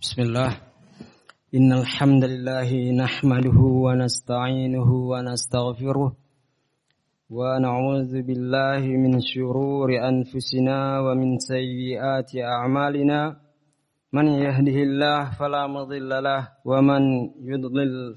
Bismillah. Innal hamdalillah nahmaluhu wa nasta'inuhu wa nastaghfiruh wa na'udzu min shururi anfusina wa min sayyiati a'malina. Man yahdihillah fala mudhillalah wa man yudlil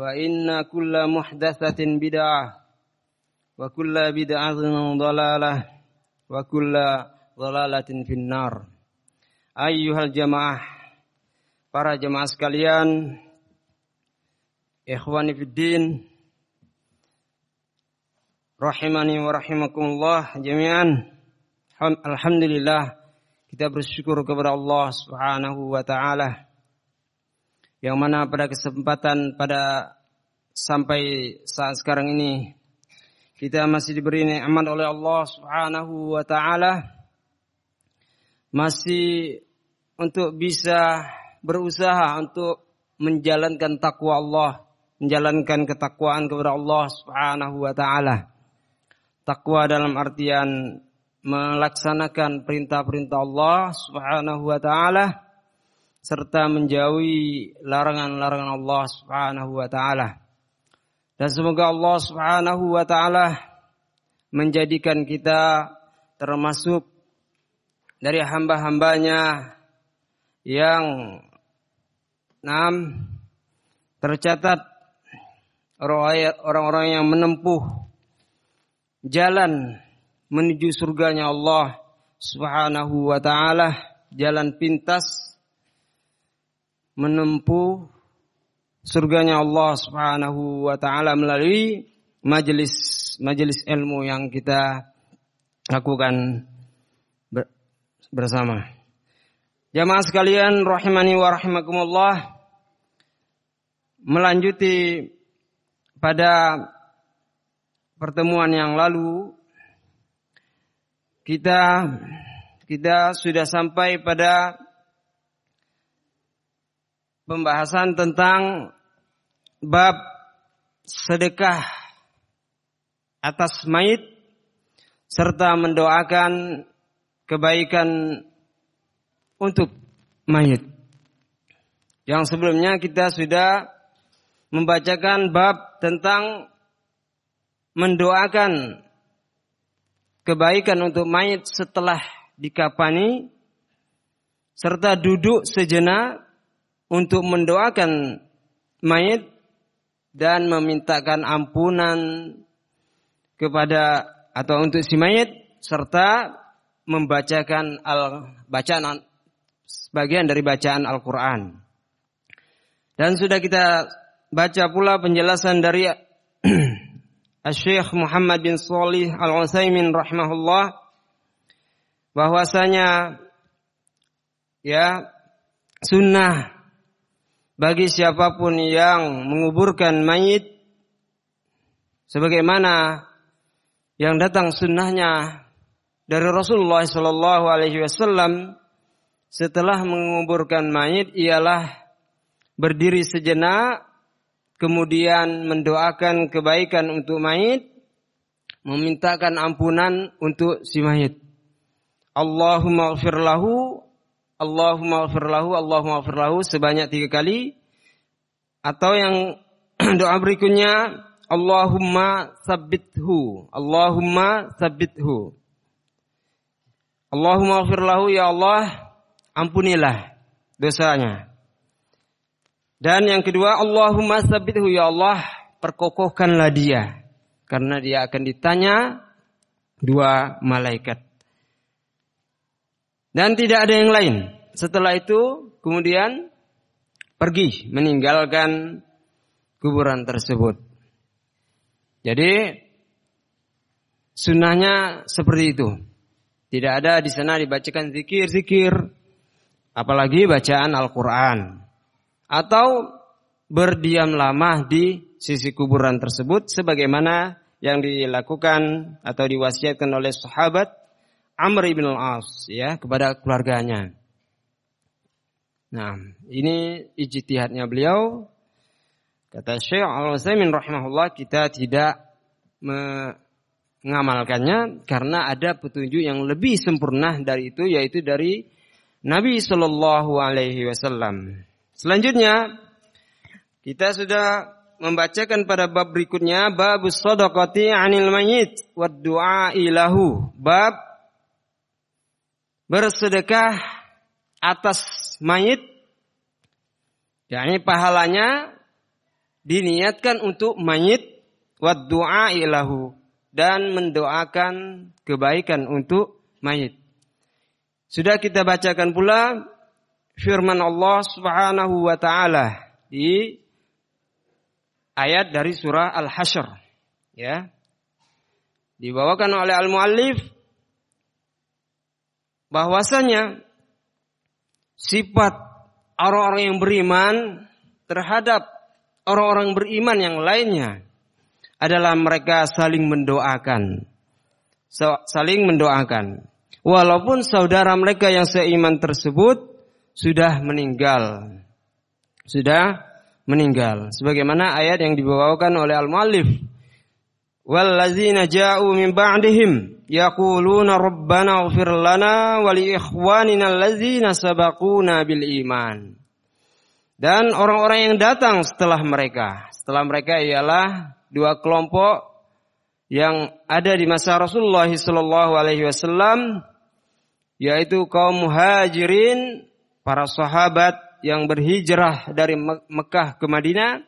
فإن كل محدثة بدعة وكل بدعة ضلالة وكل ضلالة في النار أيها الجماعة para jemaah sekalian ikhwani fiddin rahimani wa rahimakumullah jami'an alhamdulillah kita bersyukur kepada Allah Subhanahu wa taala yang mana pada kesempatan pada sampai saat sekarang ini kita masih diberi nikmat oleh Allah Subhanahu wa taala masih untuk bisa berusaha untuk menjalankan takwa Allah, menjalankan ketakwaan kepada Allah Subhanahu wa taala. Takwa dalam artian melaksanakan perintah-perintah Allah Subhanahu wa taala serta menjauhi larangan-larangan Allah Subhanahu wa taala. Dan semoga Allah Subhanahu wa taala menjadikan kita termasuk dari hamba-hambanya yang enam tercatat orang-orang yang menempuh jalan menuju surganya Allah Subhanahu wa taala, jalan pintas menempuh surganya Allah Subhanahu wa taala melalui majelis majelis ilmu yang kita lakukan bersama. Jamaah sekalian rahimani wa rahimakumullah melanjuti pada pertemuan yang lalu kita kita sudah sampai pada pembahasan tentang bab sedekah atas mayit serta mendoakan kebaikan untuk mayit. Yang sebelumnya kita sudah membacakan bab tentang mendoakan kebaikan untuk mayit setelah dikapani serta duduk sejenak untuk mendoakan mayit dan memintakan ampunan kepada atau untuk si mayit serta membacakan al bacaan sebagian dari bacaan Al-Qur'an. Dan sudah kita baca pula penjelasan dari Syekh Muhammad bin Salih Al-Utsaimin rahimahullah bahwasanya ya sunnah bagi siapa pun yang menguburkan mayit sebagaimana yang datang sunnahnya dari Rasulullah Shallallahu Alaihi Wasallam setelah menguburkan mayit ialah berdiri sejenak kemudian mendoakan kebaikan untuk mayit memintakan ampunan untuk si mayit. Allahumma lahu Allahumma lahu, Allahumma lahu sebanyak tiga kali. Atau yang doa berikutnya, Allahumma sabithu. Allahumma sabithu. Allahumma lahu ya Allah, ampunilah dosanya. Dan yang kedua, Allahumma sabithu ya Allah, perkokohkanlah dia. Karena dia akan ditanya dua malaikat. Dan tidak ada yang lain. Setelah itu kemudian pergi meninggalkan kuburan tersebut. Jadi sunnahnya seperti itu. Tidak ada di sana dibacakan zikir-zikir, apalagi bacaan Al-Quran. Atau berdiam lama di sisi kuburan tersebut sebagaimana yang dilakukan atau diwasiatkan oleh sahabat Amr ibn al-As ya kepada keluarganya. Nah, ini ijtihadnya beliau. Kata Syekh Al-Utsaimin rahimahullah kita tidak mengamalkannya karena ada petunjuk yang lebih sempurna dari itu yaitu dari Nabi Shallallahu alaihi wasallam. Selanjutnya kita sudah membacakan pada bab berikutnya bab shadaqati 'anil mayyit wa du'a ilahu. Bab bersedekah atas mayit yakni pahalanya diniatkan untuk mayit wa du'a ilahu dan mendoakan kebaikan untuk mayit. Sudah kita bacakan pula firman Allah Subhanahu wa taala di ayat dari surah Al-Hasyr ya. Dibawakan oleh al-muallif bahwasanya sifat orang-orang yang beriman terhadap orang-orang beriman yang lainnya adalah mereka saling mendoakan. Saling mendoakan. Walaupun saudara mereka yang seiman tersebut sudah meninggal. Sudah meninggal. Sebagaimana ayat yang dibawakan oleh Al-Muallif. Ba'dihim yaquluna rabbana ighfir lana wa li ikhwanina alladzina sabaquna bil iman. Dan orang-orang yang datang setelah mereka, setelah mereka ialah dua kelompok yang ada di masa Rasulullah sallallahu alaihi wasallam yaitu kaum muhajirin, para sahabat yang berhijrah dari Mekah ke Madinah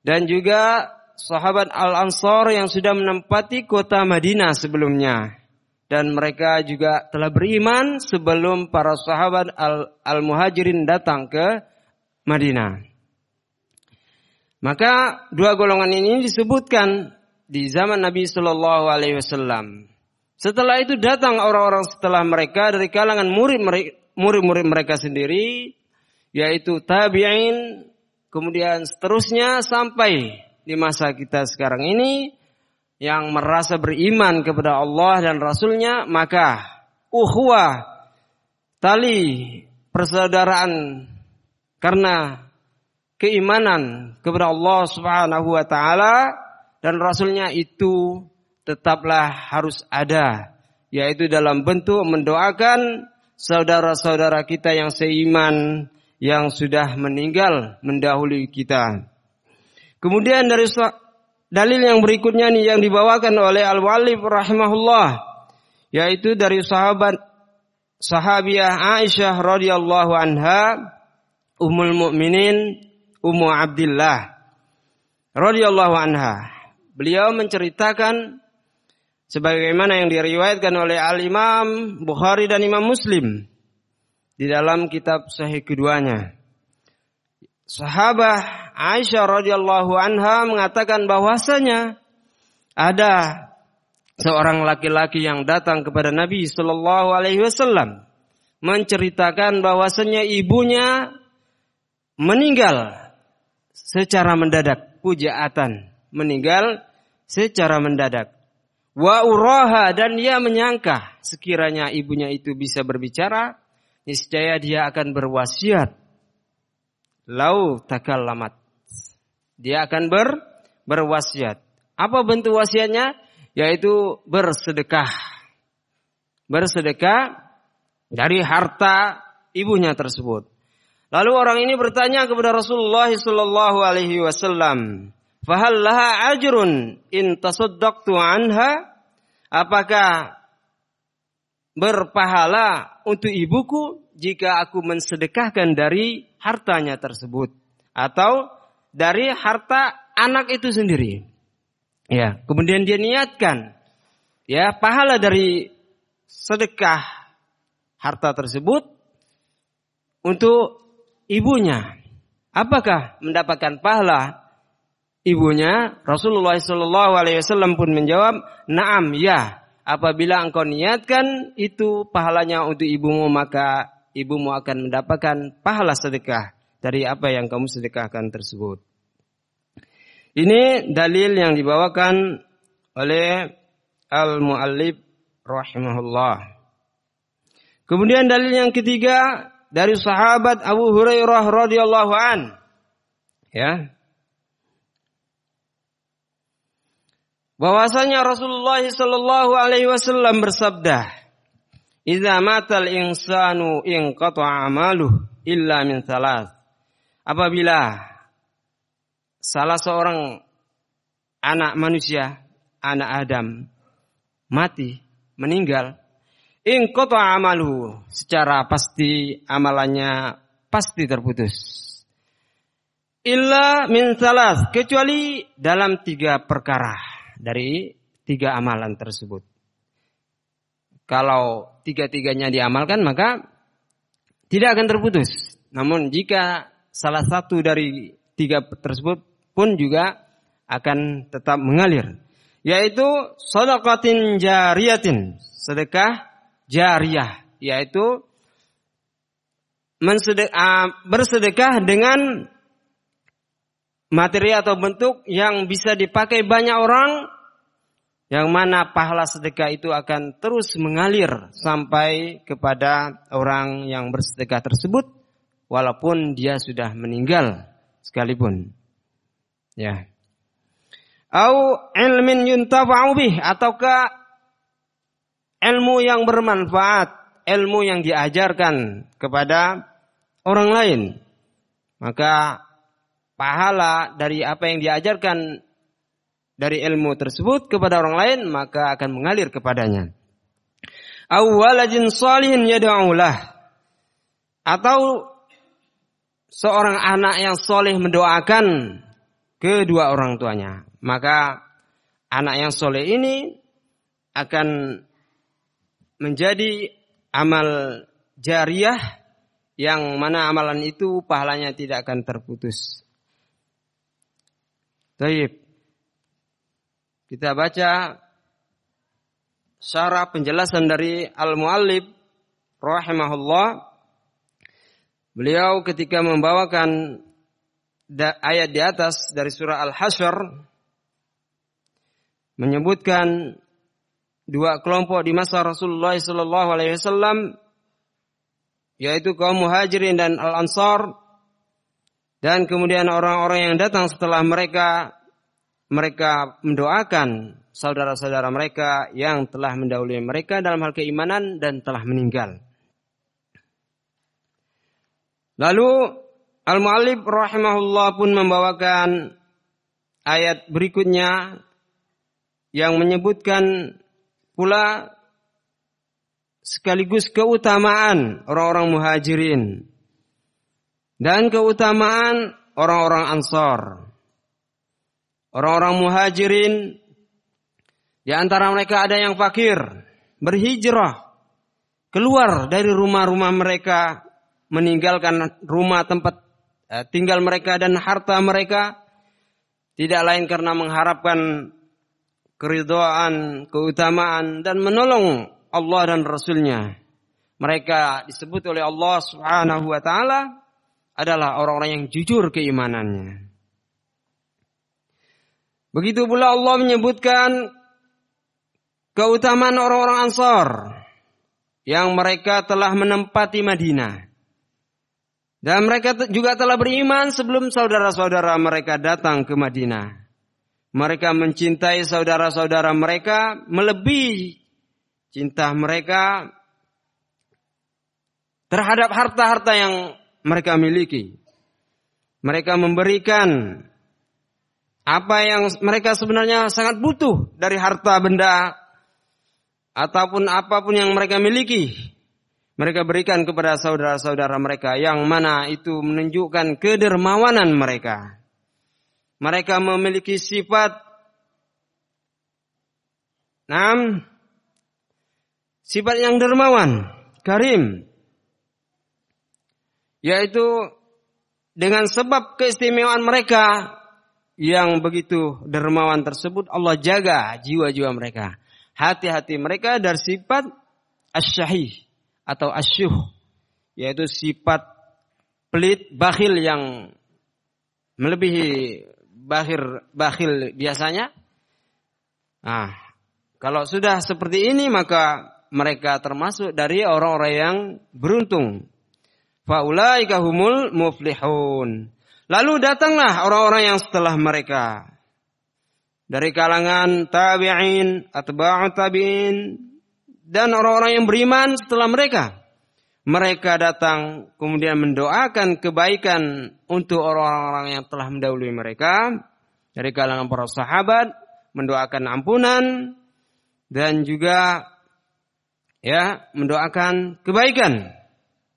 dan juga sahabat Al-Ansar yang sudah menempati kota Madinah sebelumnya. Dan mereka juga telah beriman sebelum para sahabat Al-Muhajirin datang ke Madinah. Maka dua golongan ini disebutkan di zaman Nabi Shallallahu Alaihi Wasallam. Setelah itu datang orang-orang setelah mereka dari kalangan murid murid-murid mereka sendiri, yaitu tabi'in, kemudian seterusnya sampai di masa kita sekarang ini yang merasa beriman kepada Allah dan Rasulnya maka uhwa tali persaudaraan karena keimanan kepada Allah Subhanahu wa taala dan rasulnya itu tetaplah harus ada yaitu dalam bentuk mendoakan saudara-saudara kita yang seiman yang sudah meninggal mendahului kita. Kemudian dari dalil yang berikutnya nih yang dibawakan oleh Al-Walid rahimahullah yaitu dari sahabat sahabiah Aisyah radhiyallahu anha Ummul Mukminin Ummu Abdullah radhiyallahu anha. Beliau menceritakan sebagaimana yang diriwayatkan oleh Al-Imam Bukhari dan Imam Muslim di dalam kitab sahih keduanya. Sahabat Aisyah radhiyallahu anha mengatakan bahwasanya ada seorang laki-laki yang datang kepada Nabi Shallallahu alaihi wasallam menceritakan bahwasanya ibunya meninggal secara mendadak, pujaatan, meninggal secara mendadak. Wa uraha dan dia menyangka sekiranya ibunya itu bisa berbicara, niscaya dia akan berwasiat lau takallamat. Dia akan ber berwasiat. Apa bentuk wasiatnya? Yaitu bersedekah. Bersedekah dari harta ibunya tersebut. Lalu orang ini bertanya kepada Rasulullah sallallahu alaihi wasallam, "Fahal laha ajrun in tasaddaqtu anha?" Apakah berpahala untuk ibuku jika aku mensedekahkan dari hartanya tersebut atau dari harta anak itu sendiri. Ya, kemudian dia niatkan ya pahala dari sedekah harta tersebut untuk ibunya. Apakah mendapatkan pahala ibunya, Rasulullah Shallallahu Alaihi Wasallam pun menjawab, "Naam, ya. Apabila engkau niatkan itu pahalanya untuk ibumu, maka ibumu akan mendapatkan pahala sedekah dari apa yang kamu sedekahkan tersebut." Ini dalil yang dibawakan oleh al-muallib rahimahullah. Kemudian dalil yang ketiga dari sahabat Abu Hurairah radhiyallahu an. Ya. Bahwasanya Rasulullah sallallahu alaihi wasallam bersabda, "Idza matal insanu in qata'a amaluh illa min thalath." Apabila salah seorang anak manusia, anak Adam mati, meninggal, in qata amalu secara pasti amalannya pasti terputus. Illa min salas kecuali dalam tiga perkara dari tiga amalan tersebut. Kalau tiga-tiganya diamalkan maka tidak akan terputus. Namun jika salah satu dari tiga tersebut pun juga akan tetap mengalir. Yaitu sodakotin jariyatin. Sedekah jariyah yaitu ah, bersedekah dengan materi atau bentuk yang bisa dipakai banyak orang yang mana pahala sedekah itu akan terus mengalir sampai kepada orang yang bersedekah tersebut walaupun dia sudah meninggal sekalipun ya au ilmin yuntafa'u bih ataukah ilmu yang bermanfaat, ilmu yang diajarkan kepada orang lain. Maka pahala dari apa yang diajarkan dari ilmu tersebut kepada orang lain maka akan mengalir kepadanya. Awwalajin salihin. Atau seorang anak yang soleh mendoakan kedua orang tuanya. Maka anak yang soleh ini akan menjadi amal jariah yang mana amalan itu pahalanya tidak akan terputus. Taib. Kita baca syarah penjelasan dari Al-Muallib rahimahullah. Beliau ketika membawakan ayat di atas dari surah Al-Hasyr menyebutkan dua kelompok di masa Rasulullah sallallahu alaihi wasallam yaitu kaum Muhajirin dan Al-Ansar dan kemudian orang-orang yang datang setelah mereka mereka mendoakan saudara-saudara mereka yang telah mendahului mereka dalam hal keimanan dan telah meninggal. Lalu Al-Mu'allib rahimahullah pun membawakan ayat berikutnya yang menyebutkan pula sekaligus keutamaan orang-orang muhajirin dan keutamaan orang-orang ansor. Orang-orang muhajirin di antara mereka ada yang fakir, berhijrah keluar dari rumah-rumah mereka, meninggalkan rumah tempat eh, tinggal mereka dan harta mereka tidak lain karena mengharapkan keridhaan, keutamaan dan menolong Allah dan Rasulnya. Mereka disebut oleh Allah Subhanahu wa taala adalah orang-orang yang jujur keimanannya. Begitu pula Allah menyebutkan keutamaan orang-orang Ansar yang mereka telah menempati Madinah. Dan mereka juga telah beriman sebelum saudara-saudara mereka datang ke Madinah. Mereka mencintai saudara-saudara mereka melebihi cinta mereka terhadap harta-harta yang mereka miliki. Mereka memberikan apa yang mereka sebenarnya sangat butuh dari harta benda ataupun apa pun yang mereka miliki. Mereka berikan kepada saudara-saudara mereka yang mana itu menunjukkan kedermawanan mereka. Mereka memiliki sifat Nam sifat yang dermawan, karim. Yaitu dengan sebab keistimewaan mereka yang begitu dermawan tersebut Allah jaga jiwa-jiwa mereka. Hati-hati mereka dari sifat asyahih atau asyuh yaitu sifat pelit bakhil yang melebihi bakhir bakhil biasanya. Nah, kalau sudah seperti ini maka mereka termasuk dari orang-orang yang beruntung. Faulaika humul muflihun. Lalu datanglah orang-orang yang setelah mereka. Dari kalangan tabi'in, atba'u tabi'in. Dan orang-orang yang beriman setelah mereka. Mereka datang kemudian mendoakan kebaikan untuk orang-orang yang telah mendahului mereka. Dari kalangan para sahabat. Mendoakan ampunan. Dan juga ya mendoakan kebaikan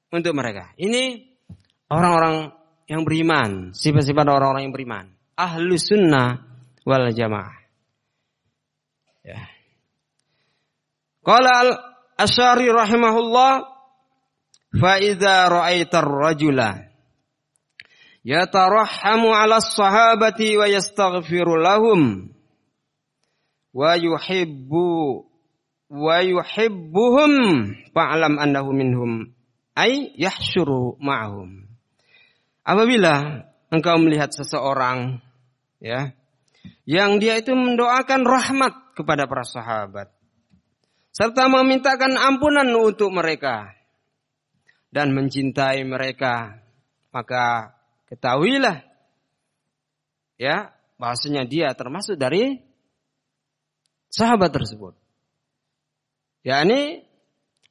untuk mereka. Ini orang-orang yang beriman, sifat-sifat orang-orang yang beriman. Ahlu sunnah wal jamaah. Ya. Qala al-Asy'ari rahimahullah fa idza ra'aitar rajula yatarahhamu 'ala sahabati wa yastaghfiru lahum wa yuhibbu wa yuhibbuhum fa'lam annahu minhum ay yahsyuru ma'ahum Apabila engkau melihat seseorang ya yang dia itu mendoakan rahmat kepada para sahabat serta memintakan ampunan untuk mereka dan mencintai mereka maka ketahuilah ya bahasanya dia termasuk dari sahabat tersebut. Yakni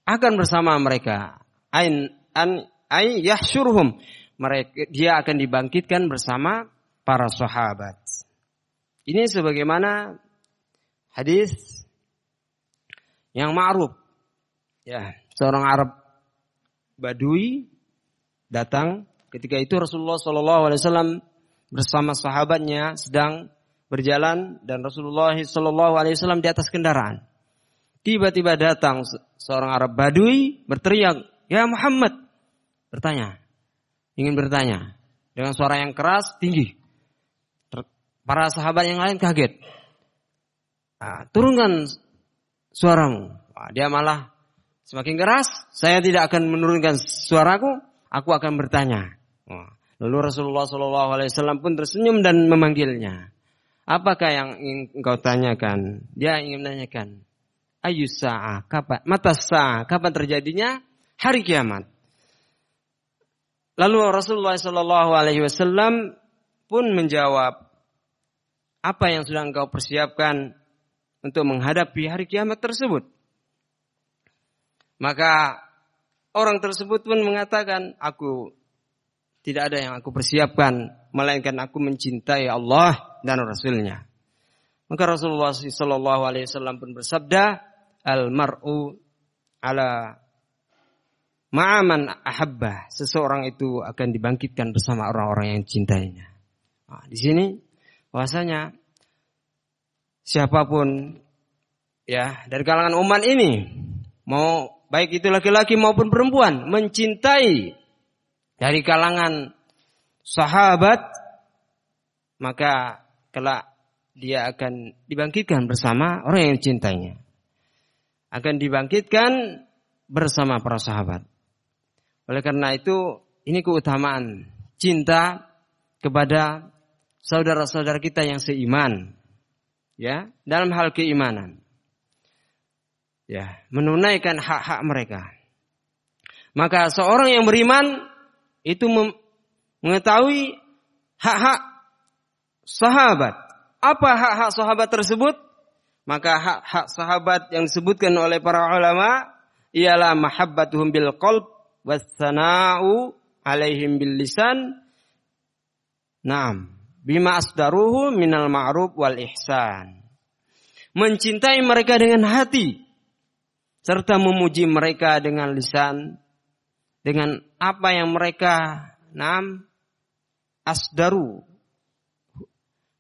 akan bersama mereka. Ain an ay yahsyurhum mereka dia akan dibangkitkan bersama para sahabat. Ini sebagaimana hadis yang ma'ruf. Ya, seorang Arab Badui datang ketika itu Rasulullah Shallallahu alaihi wasallam bersama sahabatnya sedang berjalan dan Rasulullah Shallallahu alaihi wasallam di atas kendaraan. Tiba-tiba datang seorang Arab Badui berteriak, "Ya Muhammad!" Bertanya, ingin bertanya dengan suara yang keras tinggi. Para sahabat yang lain kaget. Nah, turunkan suaramu. Nah, dia malah semakin keras. Saya tidak akan menurunkan suaraku. Aku akan bertanya. Nah, lalu Rasulullah SAW pun tersenyum dan memanggilnya. Apakah yang ingin engkau tanyakan? Dia ingin menanyakan. Ayu sa'ah, kapan? Mata kapan terjadinya? Hari kiamat. Lalu Rasulullah Shallallahu Alaihi Wasallam pun menjawab, apa yang sudah engkau persiapkan untuk menghadapi hari kiamat tersebut? Maka orang tersebut pun mengatakan, aku tidak ada yang aku persiapkan, melainkan aku mencintai Allah dan Rasulnya. Maka Rasulullah Shallallahu Alaihi Wasallam pun bersabda, al mar'u ala Ma'aman ahabbah, seseorang itu akan dibangkitkan bersama orang-orang yang cintainya. Nah, di sini bahwasanya siapa pun ya dari kalangan umat ini mau baik itu laki-laki maupun perempuan mencintai dari kalangan sahabat maka kelak dia akan dibangkitkan bersama orang yang cintainya. Akan dibangkitkan bersama para sahabat. Oleh karena itu, ini keutamaan cinta kepada saudara-saudara kita yang seiman. Ya, dalam hal keimanan. Ya, menunaikan hak-hak mereka. Maka seorang yang beriman itu mengetahui hak-hak sahabat. Apa hak-hak sahabat tersebut? Maka hak-hak sahabat yang disebutkan oleh para ulama ialah mahabbatuhum bil qalb wassana'u alaihim bil lisan Naam, bima asdaruhu minal ma'ruf wal ihsan. Mencintai mereka dengan hati serta memuji mereka dengan lisan dengan apa yang mereka naam asdaru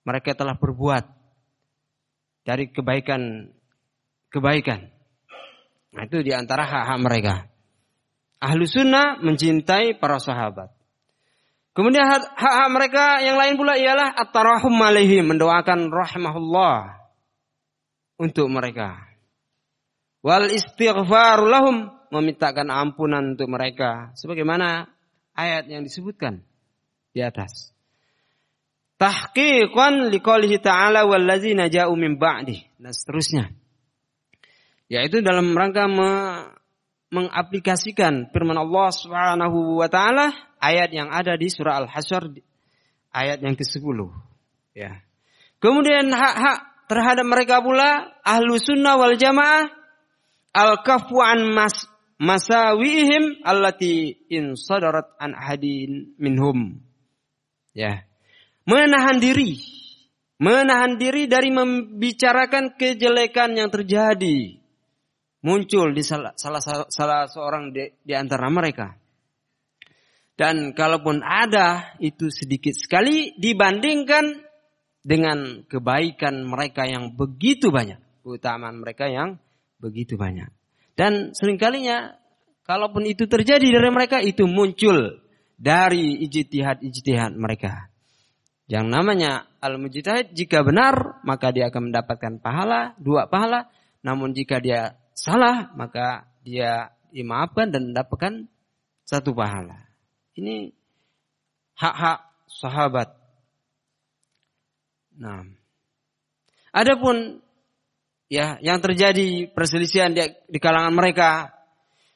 mereka telah berbuat dari kebaikan kebaikan. Nah, itu di antara hak-hak mereka. Ahlu sunnah mencintai para sahabat. Kemudian hak-hak mereka yang lain pula ialah at-tarahum alaihim, mendoakan rahmahullah untuk mereka. Wal istighfar lahum, memintakan ampunan untuk mereka. Sebagaimana ayat yang disebutkan di atas. Tahqiqan liqaulihi ta'ala wallazina ja'u min ba'di dan seterusnya. Yaitu dalam rangka mengaplikasikan firman Allah Subhanahu wa taala ayat yang ada di surah Al-Hasyr ayat yang ke-10. Ya. Kemudian hak-hak terhadap mereka pula ahlu sunnah wal jamaah al-kafu an mas masawihim allati in sadarat an ahadin minhum. Ya. Menahan diri. Menahan diri dari membicarakan kejelekan yang terjadi. Muncul di salah, salah, salah seorang di, di antara mereka. Dan kalaupun ada, itu sedikit sekali dibandingkan dengan kebaikan mereka yang begitu banyak. Keutamaan mereka yang begitu banyak. Dan seringkalinya, kalaupun itu terjadi dari mereka, itu muncul dari ijtihad-ijtihad mereka. Yang namanya al-mujtahid jika benar maka dia akan mendapatkan pahala, dua pahala. Namun jika dia salah maka dia dimaafkan dan mendapatkan satu pahala. Ini hak-hak sahabat. Nah, adapun ya yang terjadi perselisihan di, di kalangan mereka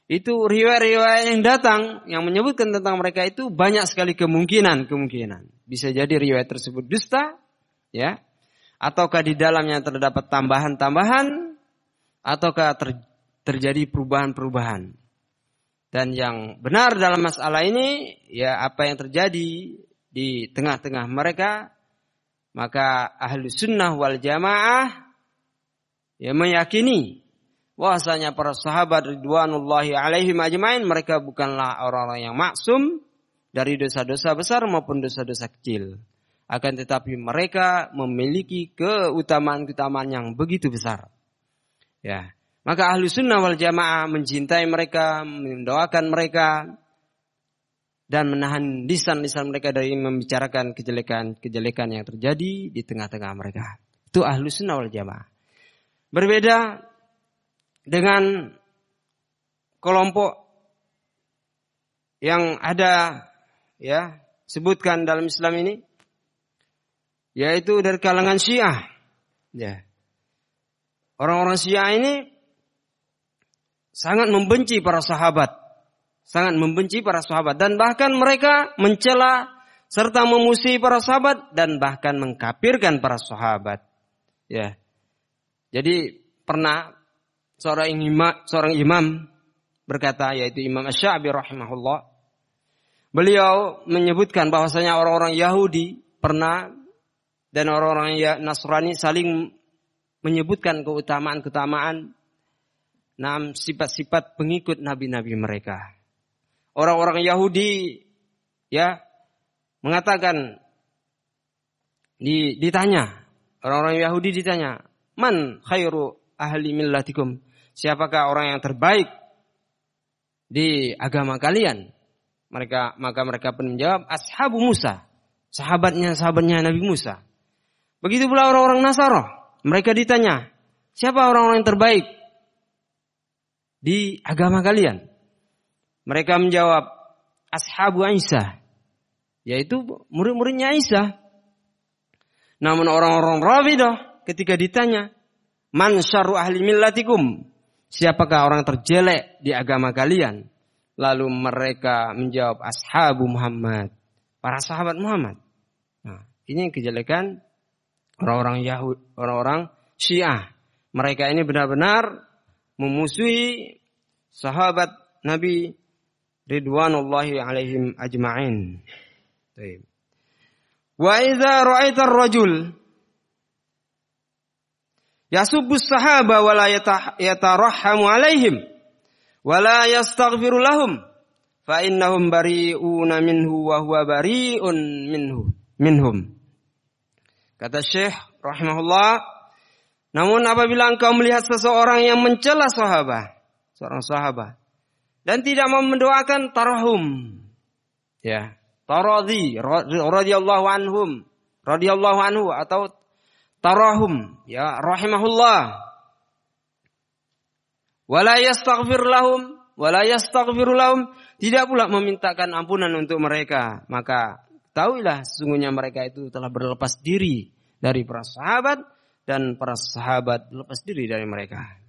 itu riwayat-riwayat yang datang yang menyebutkan tentang mereka itu banyak sekali kemungkinan kemungkinan bisa jadi riwayat tersebut dusta ya ataukah di dalamnya terdapat tambahan-tambahan ataukah ter, terjadi perubahan-perubahan dan yang benar dalam masalah ini ya apa yang terjadi di tengah-tengah mereka maka ahlu sunnah wal jamaah ya meyakini bahwasanya para sahabat ridwanullahi alaihim ajmain mereka bukanlah orang-orang yang maksum dari dosa-dosa besar maupun dosa-dosa kecil. Akan tetapi mereka memiliki keutamaan-keutamaan yang begitu besar. Ya. Maka ahlu sunnah wal jamaah mencintai mereka, mendoakan mereka, dan menahan lisan-lisan mereka dari membicarakan kejelekan-kejelekan yang terjadi di tengah-tengah mereka. Itu ahlu sunnah wal jamaah. Berbeda dengan kelompok yang ada ya sebutkan dalam Islam ini yaitu dari kalangan Syiah ya orang-orang Syiah ini sangat membenci para sahabat. Sangat membenci para sahabat. Dan bahkan mereka mencela serta memusuhi para sahabat dan bahkan mengkapirkan para sahabat. Ya. Jadi pernah seorang imam, seorang imam berkata yaitu Imam Asy-Sya'bi rahimahullah. Beliau menyebutkan bahwasanya orang-orang Yahudi pernah dan orang-orang ya Nasrani saling menyebutkan keutamaan-keutamaan enam sifat-sifat pengikut nabi-nabi mereka. Orang-orang Yahudi ya mengatakan ditanya orang-orang Yahudi ditanya man khairu ahli millatikum siapakah orang yang terbaik di agama kalian? Mereka maka mereka pun menjawab ashabu Musa, sahabatnya sahabatnya Nabi Musa. Begitu pula orang-orang Nasara, mereka ditanya, siapa orang-orang yang terbaik di agama kalian? Mereka menjawab ashabu Isa, yaitu murid-muridnya Isa. Namun orang-orang Rafidah ketika ditanya, man syarru ahli millatikum? siapakah orang terjelek di agama kalian? Lalu mereka menjawab ashabu Muhammad, para sahabat Muhammad. Nah, ini kejelekan orang-orang Yahud, orang-orang Syiah. Mereka ini benar-benar memusuhi sahabat Nabi ridwanullahi alaihim ajma'in. Wa idza ra'aita ar-rajul Yasubbus sahaba wa la yatarahhamu alaihim wa la yastaghfiru lahum fa innahum bari'una minhu wa huwa bari'un minhu minhum. Kata Syekh rahimahullah, namun apabila engkau melihat seseorang yang mencela sahabat, seorang sahabat dan tidak mau mendoakan tarahum, ya, taradhi radhiyallahu anhum radhiyallahu anhu atau tarahum ya rahimahullah. Wala yastaghfir lahum wala yastaghfir lahum tidak pula memintakan ampunan untuk mereka maka tahuilah sesungguhnya mereka itu telah berlepas diri dari para sahabat dan para sahabat lepas diri dari mereka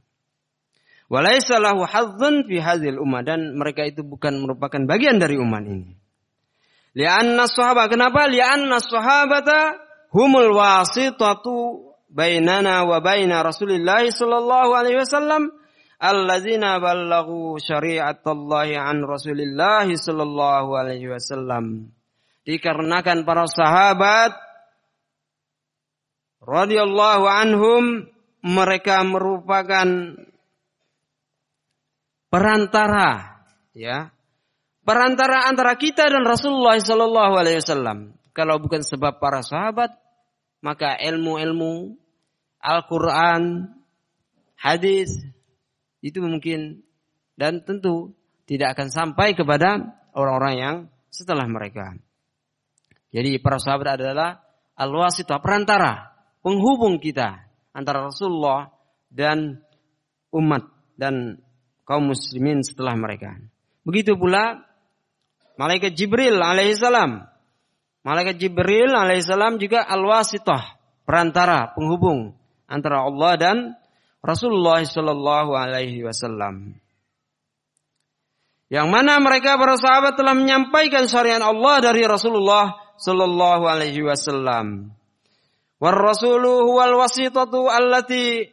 Walaysa lahu hadzun fi hadhil ummah dan mereka itu bukan merupakan bagian dari umat ini. Lianna sahabat kenapa? Lianna sahabata humul wasitatu bainana wa baina Rasulillah sallallahu alaihi wasallam alladzina ballaghu syari'atallahi an Rasulillah sallallahu alaihi wasallam. Dikarenakan para sahabat radhiyallahu anhum mereka merupakan perantara ya perantara antara kita dan Rasulullah Sallallahu Alaihi Wasallam. Kalau bukan sebab para sahabat, maka ilmu-ilmu Al-Quran, hadis itu mungkin dan tentu tidak akan sampai kepada orang-orang yang setelah mereka. Jadi para sahabat adalah al-wasitah perantara, penghubung kita antara Rasulullah dan umat dan kaum muslimin setelah mereka. Begitu pula malaikat Jibril alaihissalam. Malaikat Jibril alaihissalam juga al-wasitah, perantara, penghubung antara Allah dan Rasulullah sallallahu alaihi wasallam. Yang mana mereka para sahabat telah menyampaikan syariat Allah dari Rasulullah sallallahu alaihi wasallam. War rasulu huwal wasitatu allati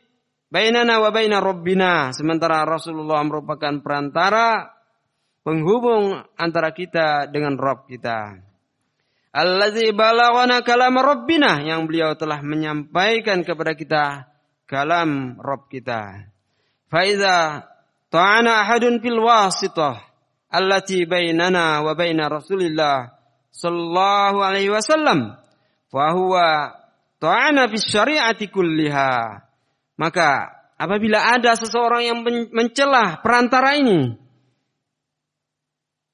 bainana wa baina rabbina. Sementara Rasulullah merupakan perantara penghubung antara kita dengan Rabb kita. Allazi balaghana kalam rabbina yang beliau telah menyampaikan kepada kita kalam Rabb kita. Fa iza ta'ana ahadun fil wasitah allati bainana wa baina Rasulillah sallallahu alaihi wasallam fa huwa ta'ana fi syari'ati kulliha maka apabila ada seseorang yang mencelah perantara ini,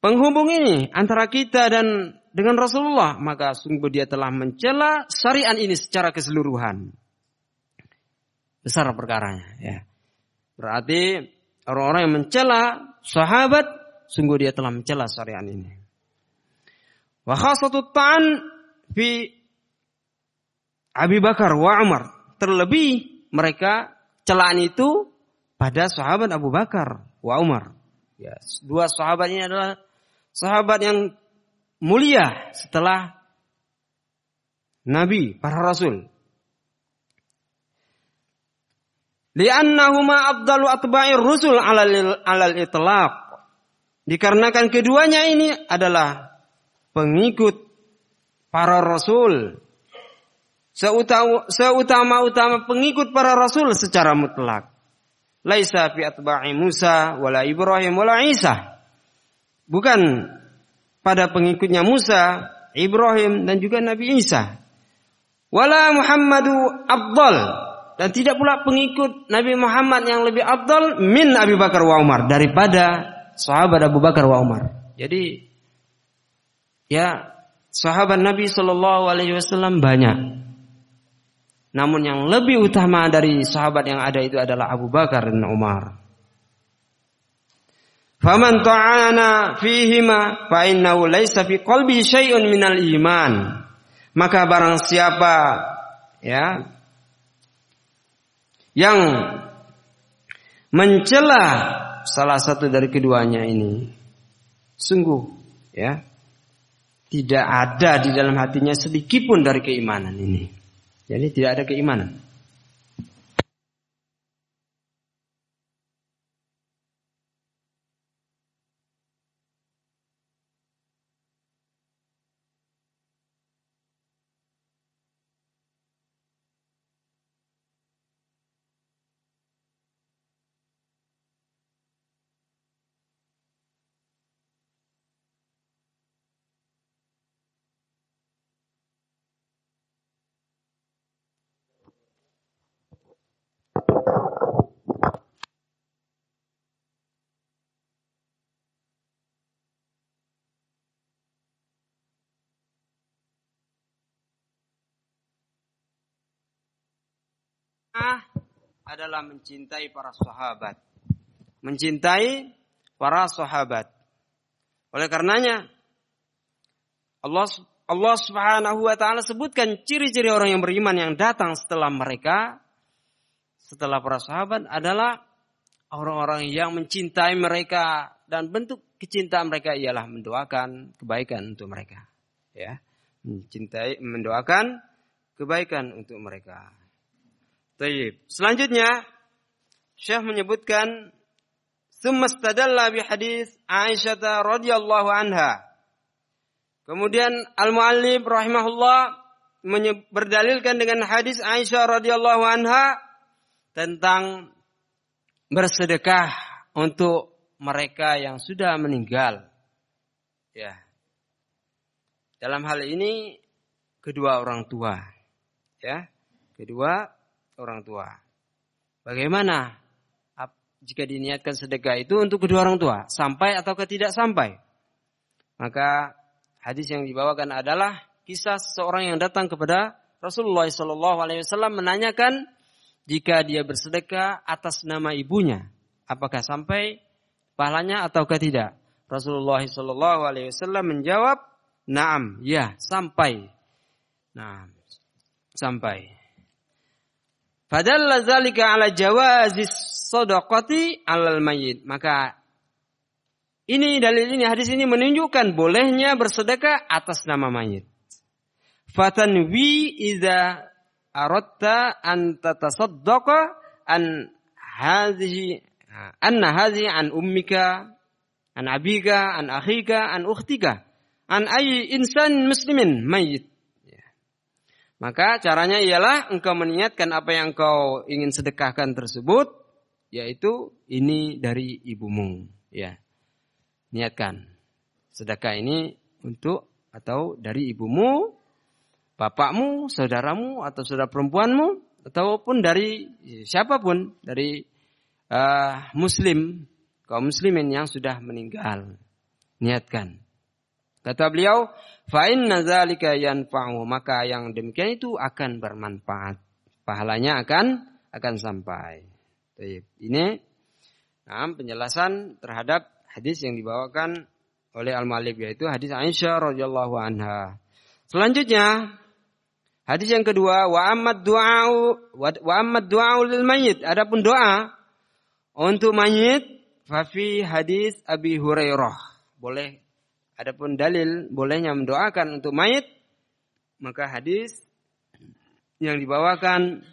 penghubung ini antara kita dan dengan Rasulullah, maka sungguh dia telah mencela syariat ini secara keseluruhan. Besar perkaranya, ya. Berarti orang-orang yang mencela sahabat, sungguh dia telah mencela syariat ini. Wa khasatu ta'an fi Abi Bakar wa Umar. Terlebih mereka celaan itu pada sahabat Abu Bakar wa Umar. Ya, dua sahabat ini adalah sahabat yang mulia setelah Nabi, para Rasul. Liannahuma afdalu atba'ir rusul alal, alal itlaq. Dikarenakan keduanya ini adalah pengikut para rasul seutama-utama pengikut para rasul secara mutlak. Laisa fi atba'i Musa wala Ibrahim wala Isa. Bukan pada pengikutnya Musa, Ibrahim dan juga Nabi Isa. Wala Muhammadu afdal dan tidak pula pengikut Nabi Muhammad yang lebih afdal min Abu Bakar wa Umar daripada sahabat Abu Bakar wa Umar. Jadi ya sahabat Nabi Shallallahu alaihi wasallam banyak. Namun yang lebih utama dari sahabat yang ada itu adalah Abu Bakar dan Umar. Faman ta'ana fihima fa innahu laisa fi qalbi syai'un minal iman. Maka barang siapa ya yang mencela salah satu dari keduanya ini sungguh ya tidak ada di dalam hatinya sedikit pun dari keimanan ini. Jadi tidak ada keimanan. Adalah mencintai para sahabat. Mencintai para sahabat. Oleh karenanya Allah Allah Subhanahu wa taala sebutkan ciri-ciri orang yang beriman yang datang setelah mereka setelah para sahabat adalah orang-orang yang mencintai mereka dan bentuk kecintaan mereka ialah mendoakan kebaikan untuk mereka. Ya, mencintai, mendoakan kebaikan untuk mereka. Taib. Selanjutnya, Syekh menyebutkan Sumastadalla bi hadis Aisyah radhiyallahu anha. Kemudian Al-Muallif rahimahullah berdalilkan dengan hadis Aisyah radhiyallahu anha tentang bersedekah untuk mereka yang sudah meninggal. Ya. Dalam hal ini kedua orang tua. Ya. Kedua orang tua. Bagaimana jika diniatkan sedekah itu untuk kedua orang tua, sampai atau tidak sampai? Maka hadis yang dibawakan adalah kisah seorang yang datang kepada Rasulullah SAW menanyakan jika dia bersedekah atas nama ibunya, apakah sampai pahalanya ataukah tidak? Rasulullah SAW menjawab, "Naam, ya, sampai." Nah, sampai. Fadalla zalika ala jawazis sadaqati alal mayyit. Maka ini dalil ini hadis ini menunjukkan bolehnya bersedekah atas nama mayit. Fatanwi idza aratta an tatasaddaqa an hadhihi anna hadhihi an ummika an abika an akhika an ukhtika an ayyi insan muslimin mayyit maka caranya ialah engkau meniatkan apa yang engkau ingin sedekahkan tersebut, yaitu ini dari ibumu. Ya, niatkan sedekah ini untuk atau dari ibumu, bapakmu, saudaramu atau saudara perempuanmu, ataupun dari siapa pun dari uh, muslim kaum muslimin yang sudah meninggal. Niatkan. Kata beliau, fa inna dzalika yanfa'u, maka yang demikian itu akan bermanfaat. Pahalanya akan akan sampai. Ini nah, penjelasan terhadap hadis yang dibawakan oleh Al-Malik yaitu hadis Aisyah radhiyallahu anha. Selanjutnya hadis yang kedua wa ammad du'au wa ammad du'au lil mayyit. Adapun doa untuk mayit fa fi hadis Abi Hurairah. Boleh Adapun dalil bolehnya mendoakan untuk mayit, maka hadis yang dibawakan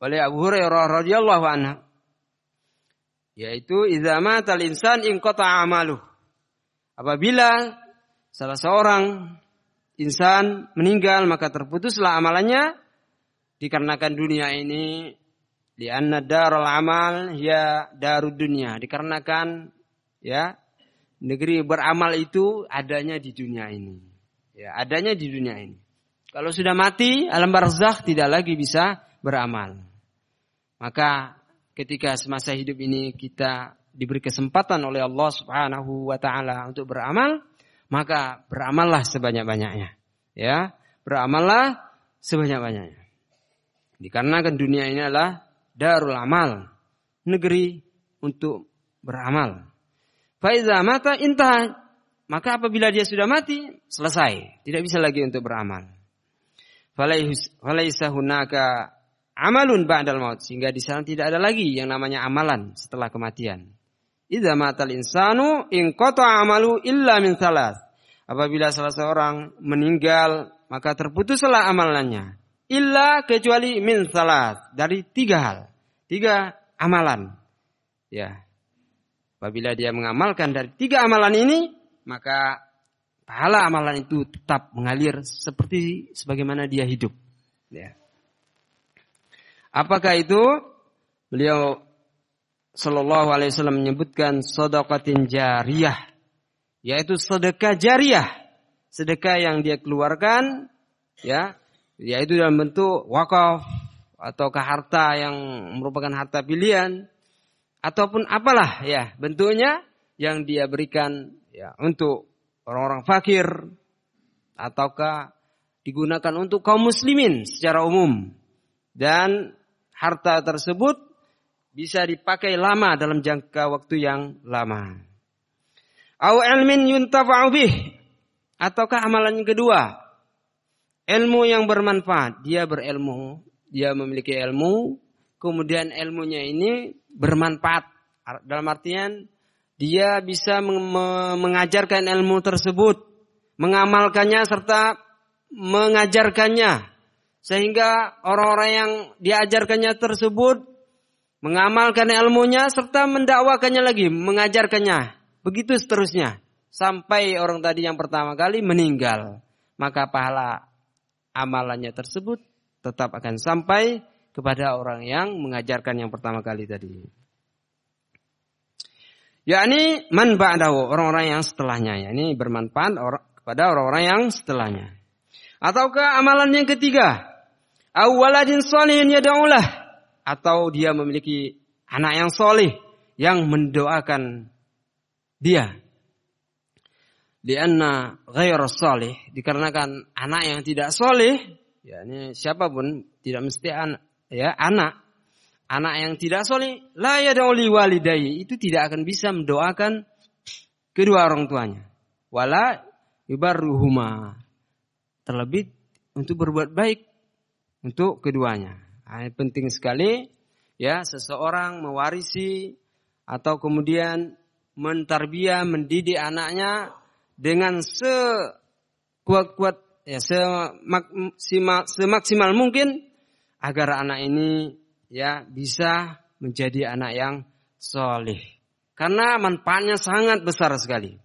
oleh Abu Hurairah radhiyallahu anhu yaitu idza matal insan in amaluh. Apabila salah seorang insan meninggal maka terputuslah amalannya dikarenakan dunia ini di anna darul amal ya darud dunia dikarenakan ya negeri beramal itu adanya di dunia ini. Ya, adanya di dunia ini. Kalau sudah mati, alam barzakh tidak lagi bisa beramal. Maka ketika semasa hidup ini kita diberi kesempatan oleh Allah Subhanahu wa taala untuk beramal, maka beramallah sebanyak-banyaknya. Ya, beramallah sebanyak-banyaknya. Dikarenakan dunia ini adalah darul amal, negeri untuk beramal. Faiza mata intah. Maka apabila dia sudah mati, selesai. Tidak bisa lagi untuk beramal. Falaisa hunaka amalun ba'dal maut. Sehingga di sana tidak ada lagi yang namanya amalan setelah kematian. Idza matal insanu in amalu illa min salas. Apabila salah seorang meninggal, maka terputuslah amalannya. Illa kecuali min salas. Dari tiga hal. Tiga amalan. Ya, Apabila dia mengamalkan dari tiga amalan ini, maka pahala amalan itu tetap mengalir seperti sebagaimana dia hidup. Ya. Apakah itu? Beliau Shallallahu Alaihi Wasallam menyebutkan sodokatin jariyah, yaitu sedekah jariyah, sedekah yang dia keluarkan, ya, yaitu dalam bentuk wakaf atau harta yang merupakan harta pilihan ataupun apalah ya bentuknya yang dia berikan ya untuk orang-orang fakir ataukah digunakan untuk kaum muslimin secara umum dan harta tersebut bisa dipakai lama dalam jangka waktu yang lama. Au ilmin yuntafa'u bih ataukah amalan yang kedua ilmu yang bermanfaat. Dia berilmu, dia memiliki ilmu, kemudian ilmunya ini bermanfaat. Dalam artian dia bisa mengajarkan ilmu tersebut, mengamalkannya serta mengajarkannya. Sehingga orang-orang yang diajarkannya tersebut mengamalkan ilmunya serta mendakwakannya lagi, mengajarkannya. Begitu seterusnya. Sampai orang tadi yang pertama kali meninggal. Maka pahala amalannya tersebut tetap akan sampai kepada orang yang mengajarkan yang pertama kali tadi. Yakni man orang-orang yang setelahnya. ini bermanfaat kepada orang-orang yang setelahnya. Ataukah amalan yang ketiga? Awaladin solihin yada'ulah. Atau dia memiliki anak yang solih. Yang mendoakan dia. Lianna ghair solih. Dikarenakan anak yang tidak solih. Ya ini siapa pun tidak mesti anak. Ya anak anak yang tidak soleh, la yad'uli walidayhi, itu tidak akan bisa mendoakan kedua orang tuanya. Wala yubarruhuma. Terlebih untuk berbuat baik untuk keduanya. Nah, penting sekali ya seseorang mewarisi atau kemudian mentarbiah, mendidik anaknya dengan sekuat-kuat ya semaksimal mungkin agar anak ini ya bisa menjadi anak yang soleh. Karena manfaatnya sangat besar sekali.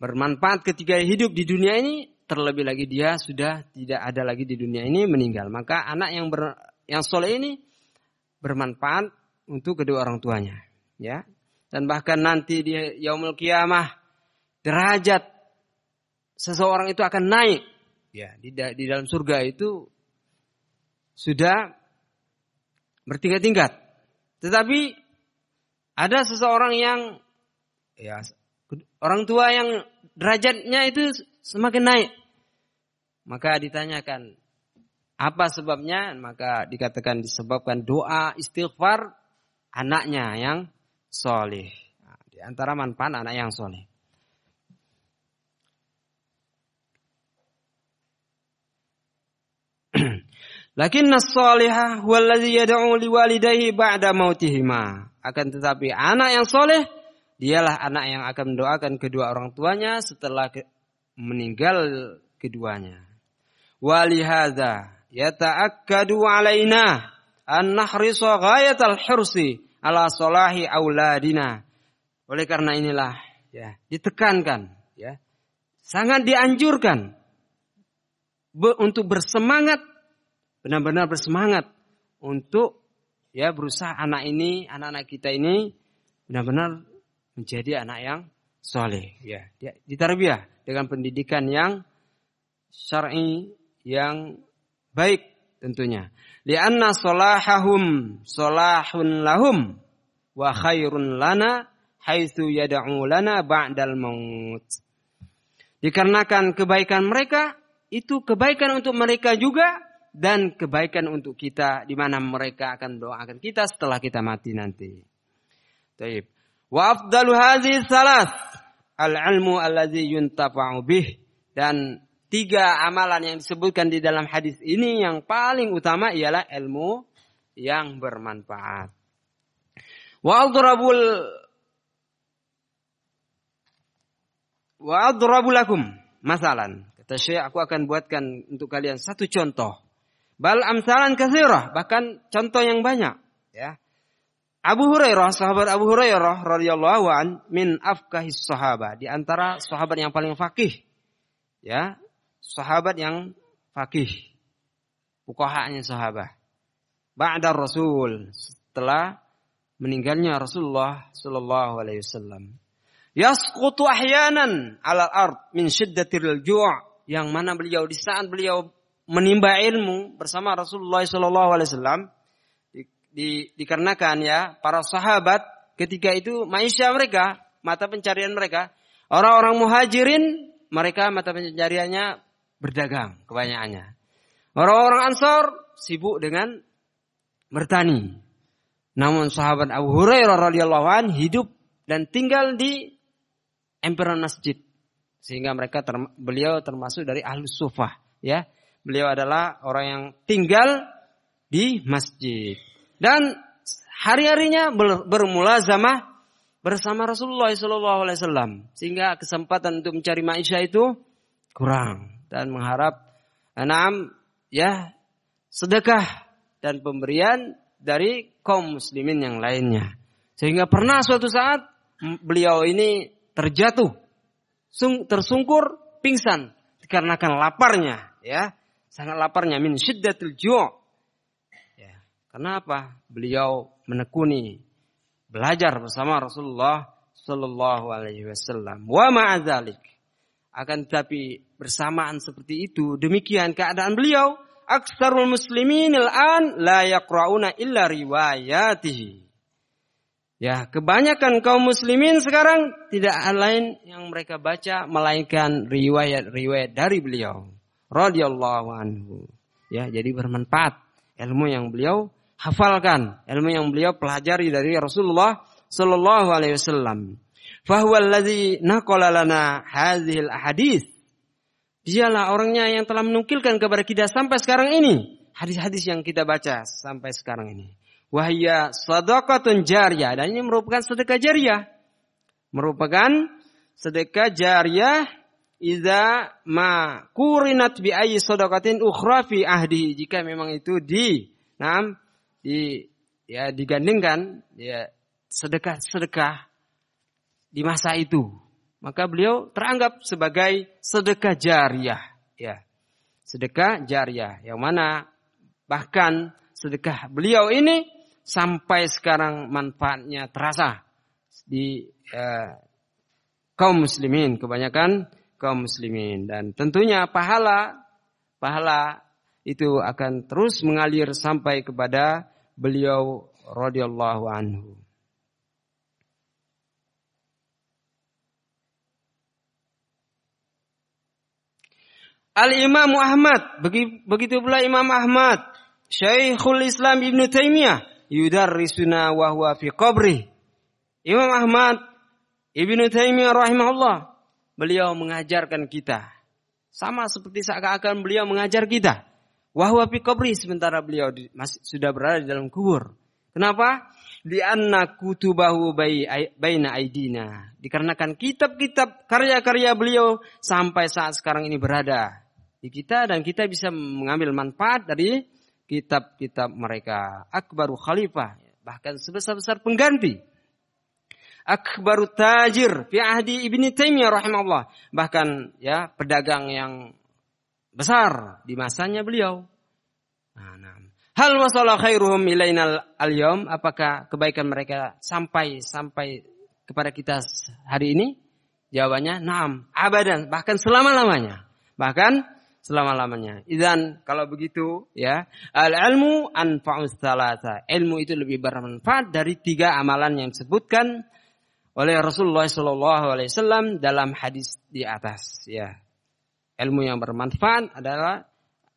Bermanfaat ketika hidup di dunia ini, terlebih lagi dia sudah tidak ada lagi di dunia ini meninggal. Maka anak yang ber, yang soleh ini bermanfaat untuk kedua orang tuanya. Ya, dan bahkan nanti di yaumul kiamah derajat seseorang itu akan naik. Ya, di, di dalam surga itu sudah bertingkat-tingkat. Tetapi ada seseorang yang ya orang tua yang derajatnya itu semakin naik. Maka ditanyakan apa sebabnya? Maka dikatakan disebabkan doa istighfar anaknya yang soleh. Nah, di antara manfaat anak yang soleh. Lakin as-salihah wallazi yad'u liwalidayhi ba'da mautihima. Akan tetapi anak yang soleh dialah anak yang akan mendoakan kedua orang tuanya setelah meninggal keduanya. Walihada yata'akkadu alaina an nahrisa ghayatal hirsi ala salahi auladina. Oleh karena inilah ya ditekankan ya sangat dianjurkan untuk bersemangat benar-benar bersemangat untuk ya berusaha anak ini, anak-anak kita ini benar-benar menjadi anak yang soleh. Ya, ditarbiyah dengan pendidikan yang syar'i yang baik tentunya. Lianna solahahum solahun lahum wa khairun lana haitsu yad'u lana ba'dal maut. Dikarenakan kebaikan mereka itu kebaikan untuk mereka juga dan kebaikan untuk kita di mana mereka akan doakan kita setelah kita mati nanti. Taib. Wa afdalu hadhihi salas al-ilmu allazi yuntafa'u bih dan tiga amalan yang disebutkan di dalam hadis ini yang paling utama ialah ilmu yang bermanfaat. Wa adrabul wa adrabu lakum masalan. Kata Syekh aku akan buatkan untuk kalian satu contoh Bal amsalan kathirah, bahkan contoh yang banyak, ya. Abu Hurairah, sahabat Abu Hurairah radhiyallahu an min afkahis sahabat, di antara sahabat yang paling fakih. Ya, sahabat yang fakih. Fuqahanya sahabat. Ba'da Rasul, setelah meninggalnya Rasulullah sallallahu alaihi wasallam. Yasqutu ahyanan 'ala al-ard min shiddatil ju' yang mana beliau di saat beliau menimba ilmu bersama Rasulullah Shallallahu Alaihi Wasallam di, di, dikarenakan ya para sahabat ketika itu maisha mereka mata pencarian mereka orang-orang muhajirin mereka mata pencariannya berdagang kebanyakannya orang-orang ansor sibuk dengan bertani. Namun sahabat Abu Hurairah radhiyallahu an hidup dan tinggal di emperan masjid. Sehingga mereka term beliau termasuk dari ahlu sufah. Ya, beliau adalah orang yang tinggal di masjid. Dan hari-harinya bermula zamah bersama Rasulullah SAW. Sehingga kesempatan untuk mencari maisha itu kurang. Dan mengharap enam ya sedekah dan pemberian dari kaum muslimin yang lainnya. Sehingga pernah suatu saat beliau ini terjatuh, tersungkur, pingsan dikarenakan laparnya, ya. Sangat laparnya min syiddatil ju'. Ya. Kenapa? Beliau menekuni belajar bersama Rasulullah sallallahu alaihi wasallam. Wa ma'adzalik. Akan tetapi bersamaan seperti itu, demikian keadaan beliau, aksarul muslimin al-an la yaqra'una illa riwayatihi. Ya, kebanyakan kaum muslimin sekarang tidak lain yang mereka baca melainkan riwayat-riwayat dari beliau radhiyallahu anhu. Ya, jadi bermanfaat ilmu yang beliau hafalkan, ilmu yang beliau pelajari dari Rasulullah sallallahu alaihi wasallam. Fahuwa alladhi naqala lana hadhil ahadits. Dialah orangnya yang telah menukilkan kepada kita sampai sekarang ini hadis-hadis yang kita baca sampai sekarang ini. Wahya sadaqatun jariyah. Dan ini merupakan sedekah jariyah. Merupakan sedekah jariyah Iza ma kurinat bi ayyi sadaqatin ukhra fi ahdi. Jika memang itu di nam di ya digandingkan ya sedekah-sedekah di masa itu. Maka beliau teranggap sebagai sedekah jariyah ya. Sedekah jariyah yang mana bahkan sedekah beliau ini sampai sekarang manfaatnya terasa di uh, kaum muslimin. Kebanyakan kaum muslimin dan tentunya pahala pahala itu akan terus mengalir sampai kepada beliau radhiyallahu anhu. Al-Imam Ahmad, begitu pula Imam Ahmad, Syekhul Islam Ibn Taimiyah, yudarrisuna wa huwa fi qabri. Imam Ahmad Ibnu Taimiyah rahimahullah beliau mengajarkan kita sama seperti seakan-akan beliau mengajar kita. Wahwa fi sementara beliau di, masih, sudah berada di dalam kubur. Kenapa? Di anna kutubahu baina aidina. Dikarenakan kitab-kitab karya-karya beliau sampai saat sekarang ini berada di kita dan kita bisa mengambil manfaat dari kitab-kitab mereka. Akbaru khalifah, bahkan sebesar-besar pengganti. Akbaru tajir fi ahdi Ibni Taimiyah rahimahullah. Bahkan ya pedagang yang besar di masanya beliau. Nah, nah. Hal masalah khairuhum ilainal al-yawm? Apakah kebaikan mereka sampai sampai kepada kita hari ini? Jawabannya, naam, abadan, bahkan selama-lamanya. Bahkan selama-lamanya. Dan kalau begitu ya, al-ilmu anfa'us salasa. Ilmu itu lebih bermanfaat dari tiga amalan yang disebutkan oleh Rasulullah Shallallahu alaihi wasallam dalam hadis di atas ya. Ilmu yang bermanfaat adalah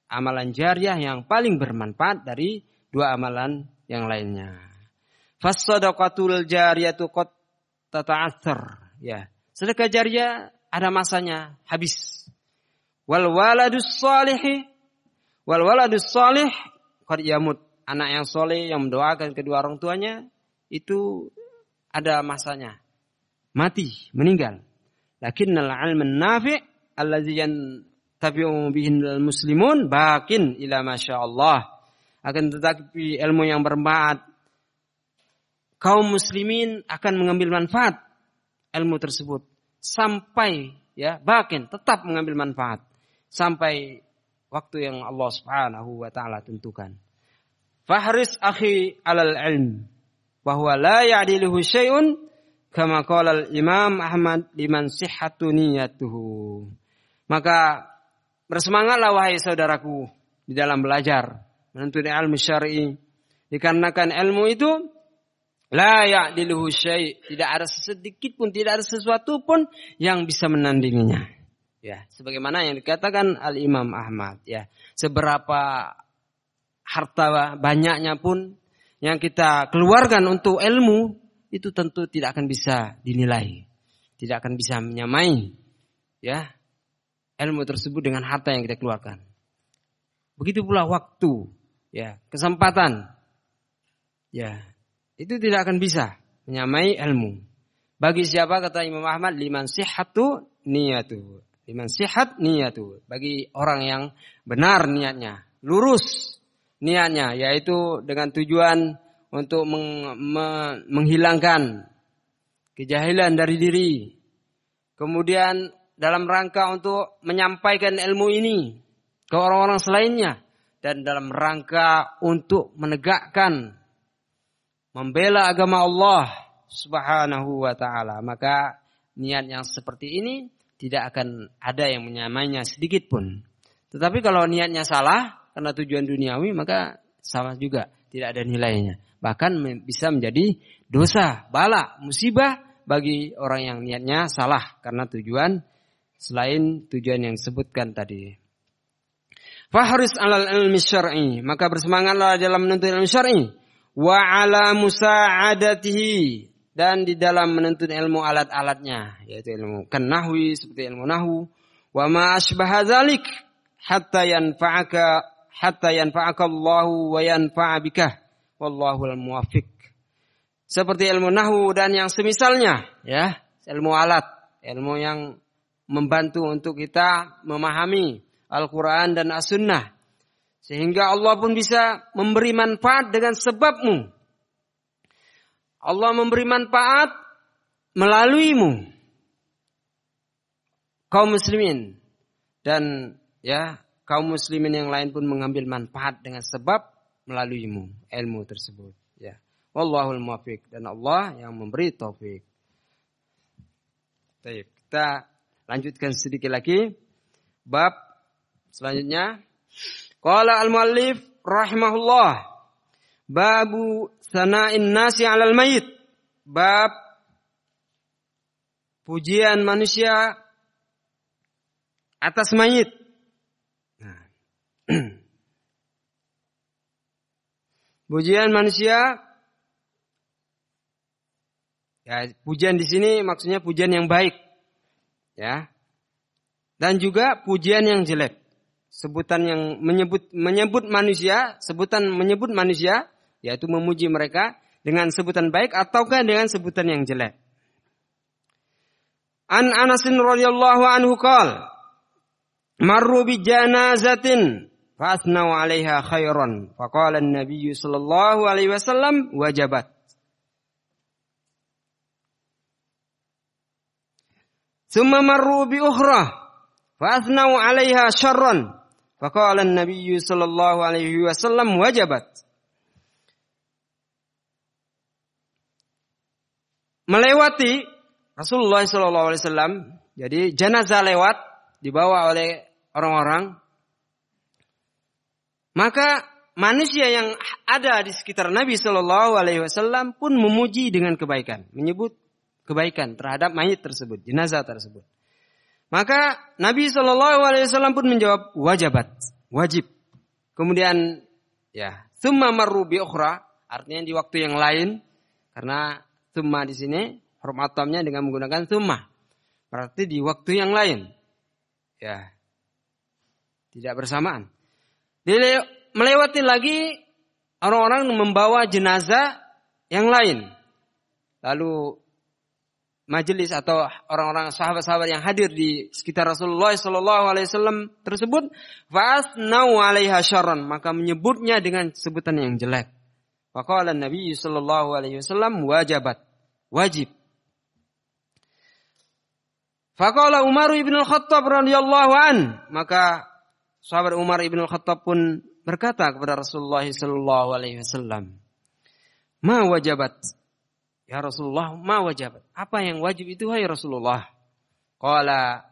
amalan jariah yang paling bermanfaat dari dua amalan yang lainnya. Fasadaqatul jariyatu qad tata'athar ya. Sedekah jariah ada masanya habis Wal waladus salih wal waladus salih qad yamut. Anak yang soleh yang mendoakan kedua orang tuanya itu ada masanya. Mati, meninggal. Lakinnal ilman nafi' allazi yantabi'u bihi muslimun bakin ila masya Allah. Akan tetapi ilmu yang bermanfaat kaum muslimin akan mengambil manfaat ilmu tersebut sampai ya bakin tetap mengambil manfaat sampai waktu yang Allah Subhanahu wa taala tentukan. Fahris akhi alal ilm bahwa la ya'diluhu syai'un kama qala Imam Ahmad liman sihhatu niyatuhu. Maka bersemangatlah wahai saudaraku di dalam belajar menuntut ilmu syar'i dikarenakan ilmu itu la ya'diluhu syai' tidak ada sedikit pun tidak ada sesuatu pun yang bisa menandinginya. Ya, sebagaimana yang dikatakan Al Imam Ahmad ya. Seberapa harta banyaknya pun yang kita keluarkan untuk ilmu itu tentu tidak akan bisa dinilai, tidak akan bisa menyamai ya ilmu tersebut dengan harta yang kita keluarkan. Begitu pula waktu, ya, kesempatan. Ya, itu tidak akan bisa menyamai ilmu. Bagi siapa kata Imam Ahmad liman sihatu niyatu. Liman sihat niyatu. Bagi orang yang benar niatnya, lurus niatnya yaitu dengan tujuan untuk meng, me, menghilangkan kejahilan dari diri. Kemudian dalam rangka untuk menyampaikan ilmu ini ke orang-orang selainnya dan dalam rangka untuk menegakkan membela agama Allah Subhanahu wa taala. Maka niat yang seperti ini tidak akan ada yang menyamainya sedikit pun. Tetapi kalau niatnya salah karena tujuan duniawi maka sama juga tidak ada nilainya bahkan bisa menjadi dosa, bala, musibah bagi orang yang niatnya salah. Karena tujuan selain tujuan yang disebutkan tadi. Fahris alal ilmi syar'i, maka bersemangatlah dalam menuntut ilmu syar'i. Wa ala musa'adatihi. Dan di dalam menuntut ilmu alat-alatnya. Yaitu ilmu kan nahwi seperti ilmu nahwu. Wa ma asbaha dzalik hatta yanfa'aka hatta yanfa'aka Allah wa yanfa'a bika Wallahul muwafiq. Seperti ilmu nahu dan yang semisalnya, ya, ilmu alat, ilmu yang membantu untuk kita memahami Al-Quran dan As-Sunnah. Sehingga Allah pun bisa memberi manfaat dengan sebabmu. Allah memberi manfaat melaluimu. Kaum muslimin. Dan ya kaum muslimin yang lain pun mengambil manfaat dengan sebab melaluimu ilmu tersebut. Ya. Wallahul muwaffiq. Dan Allah yang memberi taufik. Baik, kita lanjutkan sedikit lagi. Bab selanjutnya. Qala al muallif rahimahullah babu sana'in nasi 'alal mayit. Bab pujian manusia atas mayit. Nah. Pujian manusia ya pujian di sini maksudnya pujian yang baik. Ya. Dan juga pujian yang jelek. Sebutan yang menyebut menyebut manusia, sebutan menyebut manusia yaitu memuji mereka dengan sebutan baik ataukah dengan sebutan yang jelek. An Anasin radhiyallahu anhu qala marru bi janazatin fasnau 'alaiha khairan. Faqala an-nabiy sallallahu alaihi wasallam wajabat. Summa marru bi ukhra. fasnau 'alaiha syarran. Faqala an-nabiy sallallahu alaihi wasallam wajabat. Melewati Rasulullah sallallahu alaihi wasallam, jadi jenazah lewat dibawa oleh orang-orang maka manusia yang ada di sekitar Nabi Shallallahu Alaihi Wasallam pun memuji dengan kebaikan, menyebut kebaikan terhadap mayit tersebut, jenazah tersebut. Maka Nabi Shallallahu Alaihi Wasallam pun menjawab wajibat, wajib. Kemudian ya, summa marru bi ukhra, artinya di waktu yang lain, karena summa di sini hormatamnya dengan menggunakan summa. Berarti di waktu yang lain. Ya. Tidak bersamaan. Melewati lagi orang-orang membawa jenazah yang lain. Lalu majelis atau orang-orang sahabat-sahabat yang hadir di sekitar Rasulullah Shallallahu Alaihi Wasallam tersebut, nau alaiha maka menyebutnya dengan sebutan yang jelek. Faqala Nabi Shallallahu Alaihi Wasallam wajibat, wajib. Faqala Umar ibn al-Khattab radhiyallahu an, maka sahabat Umar ibn Khattab pun berkata kepada Rasulullah sallallahu alaihi wasallam, "Ma wajabat?" Ya Rasulullah, ma wajabat? Apa yang wajib itu hai Rasulullah? Qala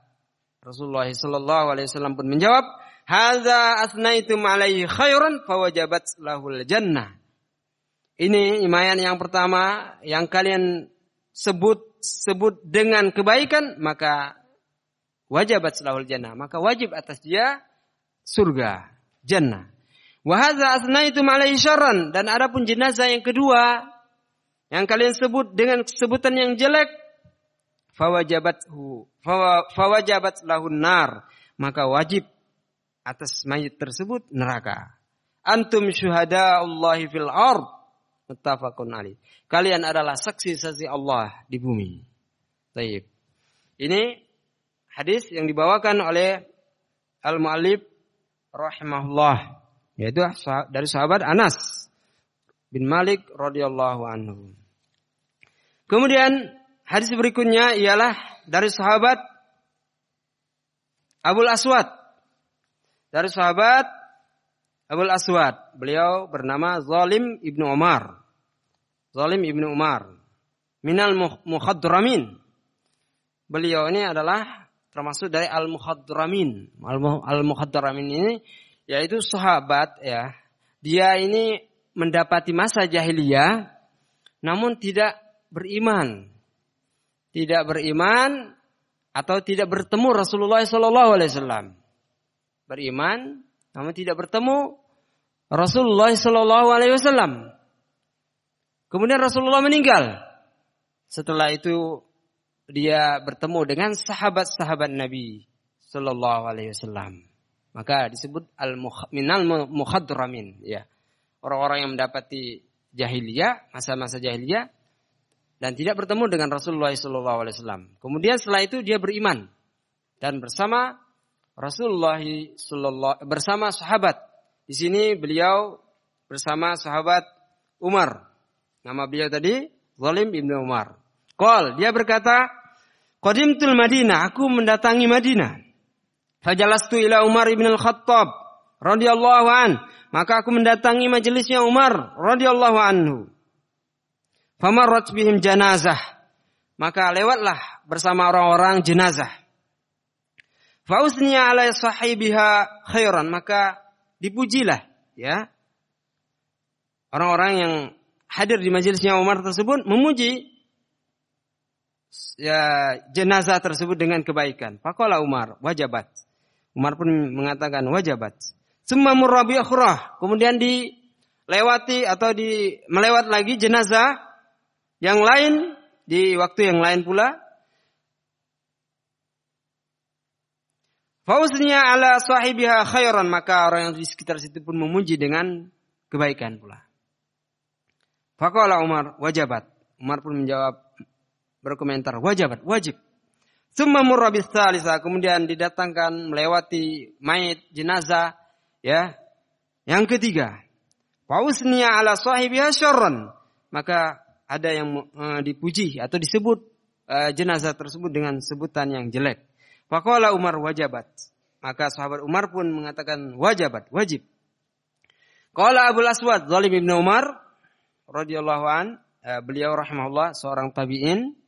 Rasulullah sallallahu alaihi wasallam pun menjawab, "Hadza asnaitum alaihi khairan fawajabat lahul jannah." Ini imayan yang pertama yang kalian sebut sebut dengan kebaikan maka jannah. Maka wajib atas dia surga, jannah. Wahada asnaitum alaihi syarran dan adapun jenazah yang kedua yang kalian sebut dengan sebutan yang jelek fawajabathu fawajabat lahun nar maka wajib atas mayit tersebut neraka. Antum syuhada Allahi fil ard muttafaqun alaih. Kalian adalah saksi-saksi Allah di bumi. Baik. Ini hadis yang dibawakan oleh Al-Mu'allib rahimahullah yaitu dari sahabat Anas bin Malik radhiyallahu anhu. Kemudian hadis berikutnya ialah dari sahabat Abul Aswad. Dari sahabat Abul Aswad, beliau bernama Zalim ibnu Umar. Zalim ibnu Umar. Minal muhadramin. Beliau ini adalah termasuk dari al-muhadramin. Al-muhadramin ini yaitu sahabat ya. Dia ini mendapati masa jahiliyah namun tidak beriman. Tidak beriman atau tidak bertemu Rasulullah sallallahu alaihi wasallam. Beriman namun tidak bertemu Rasulullah sallallahu alaihi wasallam. Kemudian Rasulullah meninggal. Setelah itu dia bertemu dengan sahabat-sahabat Nabi sallallahu alaihi wasallam. Maka disebut al minal muhadramin ya. Orang-orang yang mendapati jahiliyah, masa-masa jahiliyah dan tidak bertemu dengan Rasulullah SAW. Kemudian setelah itu dia beriman dan bersama Rasulullah SAW bersama sahabat. Di sini beliau bersama sahabat Umar. Nama beliau tadi Zalim ibnu Umar. Qal dia berkata, Qadimtul Madinah, aku mendatangi Madinah. Fajalastu ila Umar ibn al-Khattab radhiyallahu an. Maka aku mendatangi majelisnya Umar radhiyallahu anhu. Famarrat bihim janazah. Maka lewatlah bersama orang-orang jenazah. Fausniya ala sahibiha khairan. Maka dipujilah ya. Orang-orang yang hadir di majelisnya Umar tersebut memuji ya jenazah tersebut dengan kebaikan. Pakola Umar wajabat. Umar pun mengatakan wajabat. Semua murabi akhirah. Kemudian dilewati atau di melewat lagi jenazah yang lain di waktu yang lain pula. Fausnya ala sahibiha khairan maka orang yang di sekitar situ pun memuji dengan kebaikan pula. Faqala Umar wajabat. Umar pun menjawab berkomentar wajabat wajib. Summa murrabis salisa kemudian didatangkan melewati mayat jenazah ya. Yang ketiga, fausniya ala sahibiha syarran. Maka ada yang uh, dipuji atau disebut uh, jenazah tersebut dengan sebutan yang jelek. Faqala Umar wajabat. Maka sahabat Umar pun mengatakan wajabat, wajib. Qala Abu Aswad Zalim ibn Umar radhiyallahu an, uh, beliau rahimahullah seorang tabi'in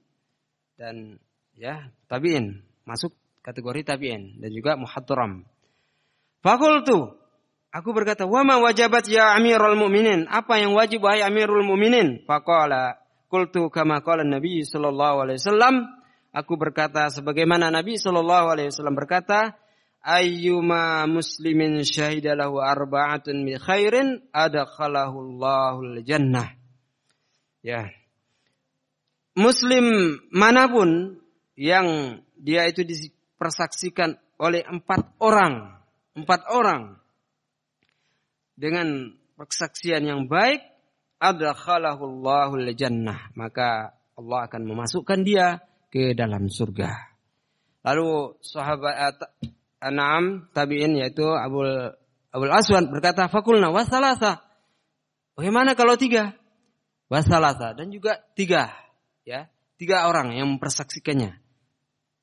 dan ya tabiin masuk kategori tabiin dan juga muhadram. Fakultu aku berkata, "Wa ma wajabat ya Amirul Mukminin?" Apa yang wajib wahai Amirul Mukminin? Faqala qultu kama qala Nabi sallallahu alaihi wasallam. Aku berkata sebagaimana Nabi sallallahu alaihi wasallam berkata, ayyuma muslimin syahida lahu arba'atun min khairin adakhalahu Allahul jannah. Ya. Muslim mana pun yang dia itu dipersaksikan oleh empat orang, empat orang dengan persaksian yang baik, jannah maka Allah akan memasukkan dia ke dalam surga. Lalu sahabat Anam tabiin yaitu Abul Abul Aswan berkata, "Fakulna wasalasa." Bagaimana kalau tiga? Wasalasa dan juga tiga, ya, tiga orang yang mempersaksikannya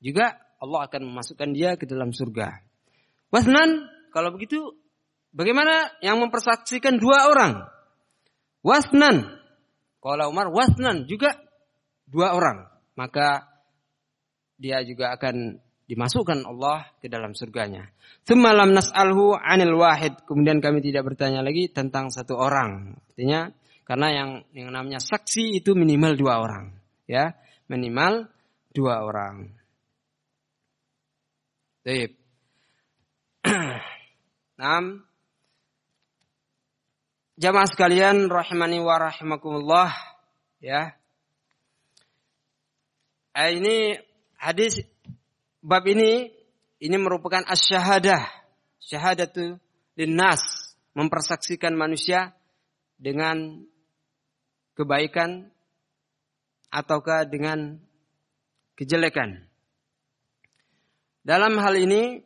juga Allah akan memasukkan dia ke dalam surga. Wasnan, kalau begitu bagaimana yang mempersaksikan dua orang? Wasnan. Kalau Umar wasnan juga dua orang. Maka dia juga akan dimasukkan Allah ke dalam surganya. Semalam nas'alhu anil wahid. Kemudian kami tidak bertanya lagi tentang satu orang. Artinya karena yang yang namanya saksi itu minimal dua orang, ya minimal dua orang. Baik. Nam. jamaah sekalian rahimani wa rahimakumullah ya. Eh, ini hadis bab ini ini merupakan asyahadah. Syahadatu linnas mempersaksikan manusia dengan kebaikan ataukah dengan kejelekan. Dalam hal ini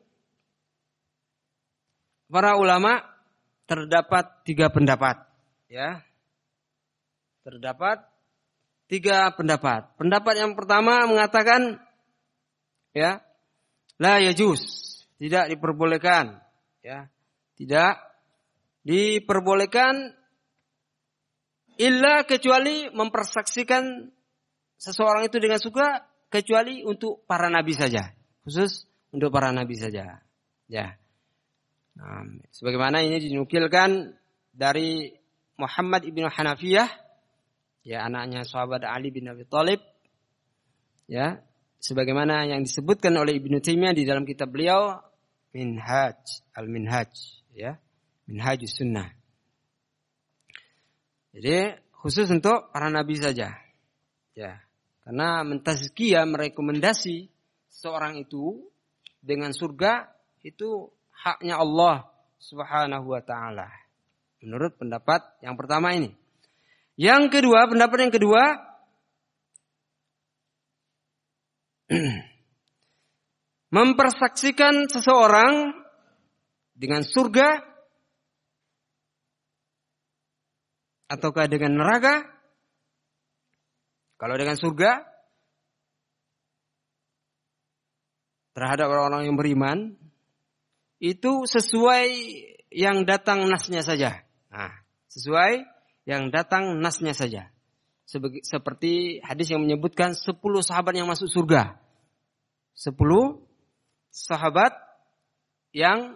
para ulama terdapat tiga pendapat, ya. Terdapat tiga pendapat. Pendapat yang pertama mengatakan, ya, la yajus, tidak diperbolehkan, ya, tidak diperbolehkan illa kecuali mempersaksikan seseorang itu dengan suka kecuali untuk para nabi saja, khusus untuk para nabi saja. Ya. Sebagaimana ini dinukilkan dari Muhammad ibnu Hanafiyah, ya anaknya sahabat Ali bin Abi Thalib, ya sebagaimana yang disebutkan oleh Ibnu Taimiyah di dalam kitab beliau Minhaj al-Minhaj, ya Minhajus Sunnah. Jadi khusus untuk para nabi saja, ya karena mentazkiyah merekomendasi seorang itu dengan surga itu haknya Allah Subhanahu wa taala. Menurut pendapat yang pertama ini. Yang kedua, pendapat yang kedua mempersaksikan seseorang dengan surga ataukah dengan neraka? Kalau dengan surga terhadap orang-orang yang beriman itu sesuai yang datang nasnya saja. Nah, sesuai yang datang nasnya saja. Seperti hadis yang menyebutkan 10 sahabat yang masuk surga. 10 sahabat yang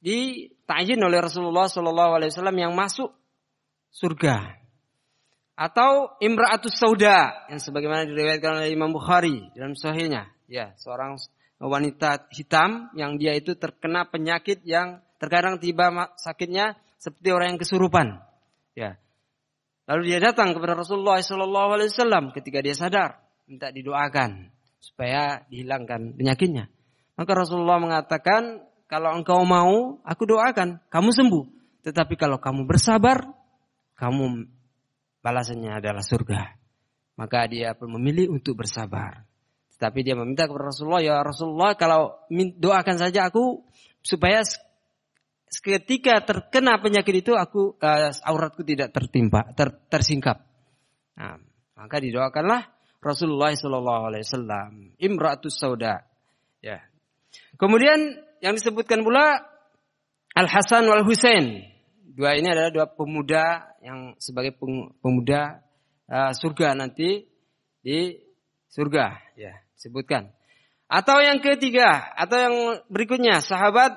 ditajin oleh Rasulullah Shallallahu Alaihi Wasallam yang masuk surga. Atau Imra'atus Sauda yang sebagaimana diriwayatkan oleh Imam Bukhari dalam sahihnya. Ya, seorang wanita hitam yang dia itu terkena penyakit yang terkadang tiba sakitnya seperti orang yang kesurupan. Ya. Lalu dia datang kepada Rasulullah SAW ketika dia sadar minta didoakan supaya dihilangkan penyakitnya. Maka Rasulullah mengatakan kalau engkau mau aku doakan kamu sembuh. Tetapi kalau kamu bersabar kamu balasannya adalah surga. Maka dia pun memilih untuk bersabar. Tapi dia meminta kepada Rasulullah, ya Rasulullah kalau doakan saja aku supaya ketika terkena penyakit itu aku uh, auratku tidak tertimpa, ter, tersingkap. Nah, maka didoakanlah Rasulullah Shallallahu Alaihi Wasallam, Imratus Sauda. Ya. Kemudian yang disebutkan pula Al Hasan wal Husain. Dua ini adalah dua pemuda yang sebagai pemuda uh, surga nanti di surga. Ya sebutkan. Atau yang ketiga, atau yang berikutnya, sahabat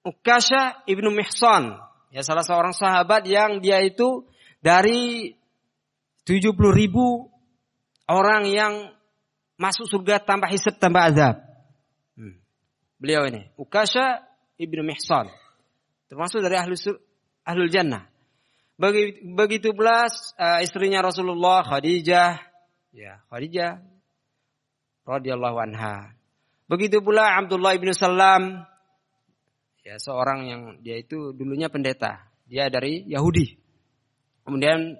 Ukasha ibnu Mihsan. Ya, salah seorang sahabat yang dia itu dari 70 ribu orang yang masuk surga tanpa hisab, tanpa azab. Hmm. Beliau ini, Ukasha ibnu Mihsan. Termasuk dari ahlu, ahlul jannah. Begitu pula uh, istrinya Rasulullah Khadijah. Ya, Khadijah radhiyallahu anha. Begitu pula Abdullah bin Salam ya seorang yang dia itu dulunya pendeta. Dia dari Yahudi. Kemudian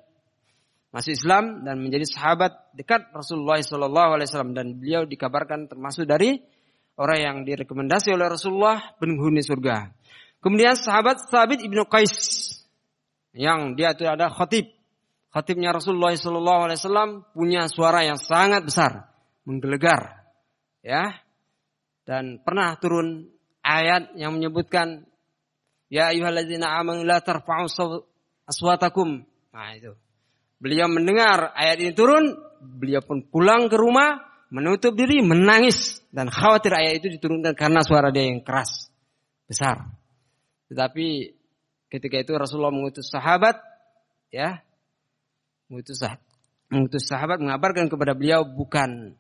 masuk Islam dan menjadi sahabat dekat Rasulullah SAW dan beliau dikabarkan termasuk dari orang yang direkomendasi oleh Rasulullah penghuni surga. Kemudian sahabat Sabit ibnu Qais yang dia itu ada khatib. Khatibnya Rasulullah SAW punya suara yang sangat besar menggelegar. Ya. Dan pernah turun ayat yang menyebutkan ya ayyuhalladzina amanu la tarfa'u aswatakum. Nah itu. Beliau mendengar ayat ini turun, beliau pun pulang ke rumah, menutup diri, menangis dan khawatir ayat itu diturunkan karena suara dia yang keras, besar. Tetapi ketika itu Rasulullah mengutus sahabat, ya, mengutus sahabat, mengutus sahabat mengabarkan kepada beliau bukan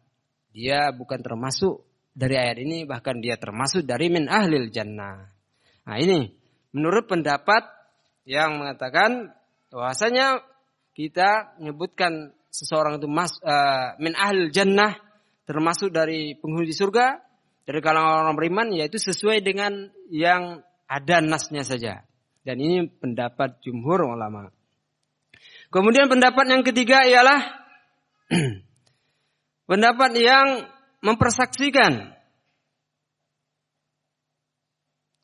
dia bukan termasuk dari ayat ini bahkan dia termasuk dari min ahlil jannah. Nah ini menurut pendapat yang mengatakan bahwasanya kita menyebutkan seseorang itu mas uh, min ahlil jannah termasuk dari penghuni surga dari kalangan orang beriman yaitu sesuai dengan yang ada nasnya saja. Dan ini pendapat jumhur ulama. Kemudian pendapat yang ketiga ialah pendapat yang mempersaksikan